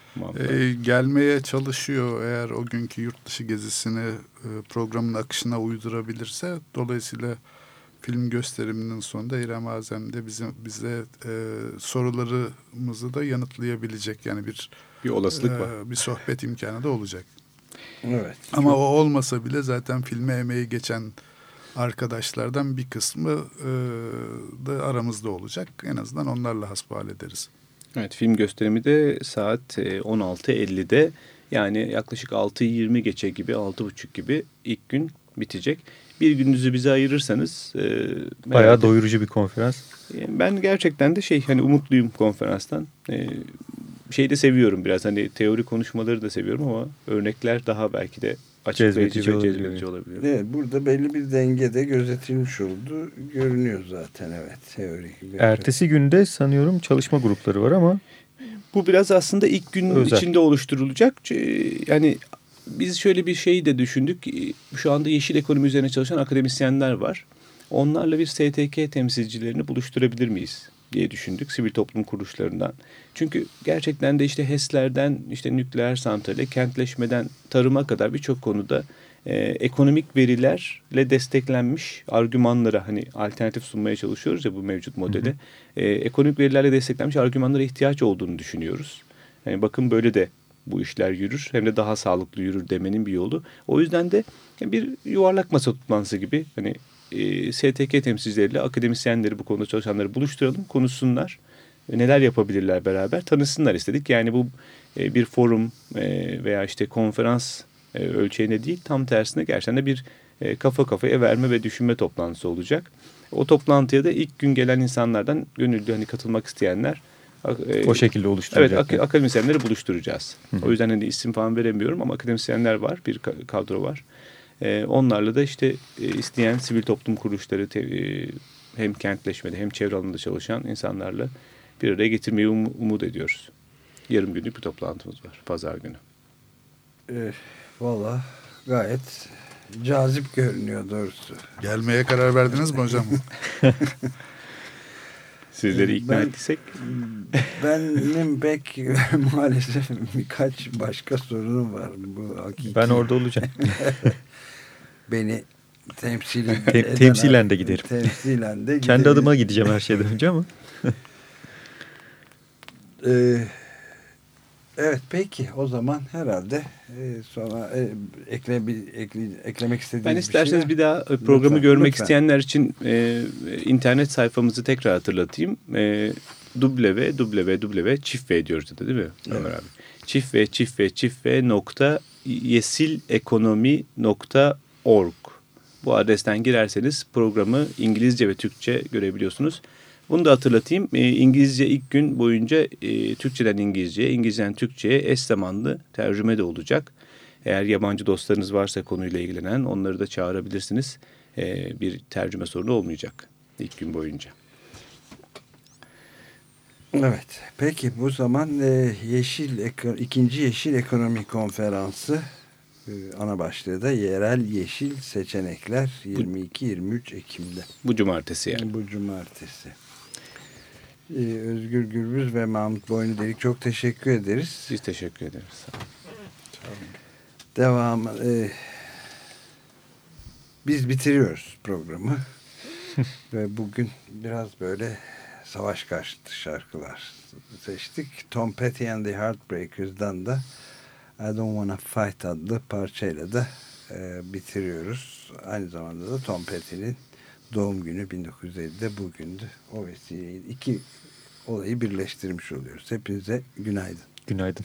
Ee, gelmeye çalışıyor eğer o günkü yurt dışı gezisini e, programın akışına uydurabilirse. Dolayısıyla film gösteriminin sonunda İrem Azem de bizim bize e, sorularımızı da yanıtlayabilecek yani bir Bir olasılık e, var. bir sohbet imkanı da olacak. Evet. Ama o olmasa bile zaten filme emeği geçen arkadaşlardan bir kısmı e, da aramızda olacak. En azından onlarla hasbihal ederiz. Evet film gösterimi de saat e, 16.50'de yani yaklaşık 6.20 geçe gibi 6.30 gibi ilk gün bitecek. Bir gününüzü bize ayırırsanız e, Bayağı herhalde- doyurucu bir konferans. E, Ben gerçekten de şey hani umutluyum konferanstan. E, şey de seviyorum biraz hani teori konuşmaları da seviyorum ama örnekler daha belki de açıklayıcı Cezbedici ve cezbedici olabiliyor. Evet, burada belli bir denge de gözetilmiş oldu. Görünüyor zaten evet teorik. Ertesi günde sanıyorum çalışma grupları var ama Bu biraz aslında ilk gün Özel. içinde oluşturulacak. Ç- Yani biz şöyle bir şey de düşündük. Şu anda yeşil ekonomi üzerine çalışan akademisyenler var. Onlarla bir STK temsilcilerini buluşturabilir miyiz diye düşündük sivil toplum kuruluşlarından. Çünkü gerçekten de işte HES'lerden işte nükleer santrale, kentleşmeden tarıma kadar birçok konuda e, ekonomik verilerle desteklenmiş argümanlara hani alternatif sunmaya çalışıyoruz ya bu mevcut modele. E, ekonomik verilerle desteklenmiş argümanlara ihtiyaç olduğunu düşünüyoruz. Yani bakın böyle de bu işler yürür hem de daha sağlıklı yürür demenin bir yolu. O yüzden de bir yuvarlak masa toplantısı gibi hani e, STK temsilcileriyle akademisyenleri bu konuda çalışanları buluşturalım, konuşsunlar. Neler yapabilirler beraber tanısınlar istedik. Yani bu e, bir forum e, veya işte konferans e, ölçeğinde değil tam tersine gerçekten de bir e, kafa kafaya verme ve düşünme toplantısı olacak. O toplantıya da ilk gün gelen insanlardan gönüllü hani katılmak isteyenler e, o şekilde oluşturacak. Evet ak akademisyenleri buluşturacağız. Hı -hı. O yüzden hani isim falan veremiyorum ama akademisyenler var bir kadro var. E, onlarla da işte e, isteyen sivil toplum kuruluşları te, e, hem kentleşmede hem çevre alanında çalışan insanlarla bir araya getirmeyi um, umut ediyoruz. Yarım günlük bir toplantımız var. Pazar günü. E, Valla gayet cazip görünüyor doğrusu. Gelmeye karar verdiniz mi hocam? Sizleri ikna ben, ettiysek. Benim pek maalesef birkaç başka sorunum var. Bu hakiki. Ben orada olacağım. Beni temsilen, Tem, temsilen de giderim. Temsilen de Kendi adıma gideceğim her şeyden önce ama. ee, evet peki o zaman herhalde e, sonra e, ekle, bir, ekle, eklemek istediğiniz ben isterseniz bir, şey bir daha programı lütfen, görmek lütfen. isteyenler için e, internet sayfamızı tekrar hatırlatayım. E, www çift diyoruz da değil mi evet. Ömer abi? Çift ve çift ve çift ve nokta yesilekonomi.org bu adresten girerseniz programı İngilizce ve Türkçe görebiliyorsunuz. Bunu da hatırlatayım. E, İngilizce ilk gün boyunca e, Türkçeden İngilizceye, İngilizceden Türkçe'ye eş zamanlı tercüme de olacak. Eğer yabancı dostlarınız varsa konuyla ilgilenen onları da çağırabilirsiniz. E, bir tercüme sorunu olmayacak ilk gün boyunca. Evet. Peki bu zaman e, Yeşil ikinci Yeşil Ekonomi Konferansı ana başlığı da yerel yeşil seçenekler 22-23 Ekim'de. Bu cumartesi yani. Bu cumartesi. Ee, Özgür Gürbüz ve Mahmut Boynu Delik çok teşekkür ederiz. Biz teşekkür ederiz. Sağ olun. Devam. E, biz bitiriyoruz programı. ve bugün biraz böyle savaş karşıtı şarkılar seçtik. Tom Petty and the Heartbreakers'dan da I Don't Wanna Fight adlı parçayla da e, bitiriyoruz. Aynı zamanda da Tom Petty'nin doğum günü 1950'de bugündü. O vesileyle iki olayı birleştirmiş oluyoruz. Hepinize günaydın. Günaydın.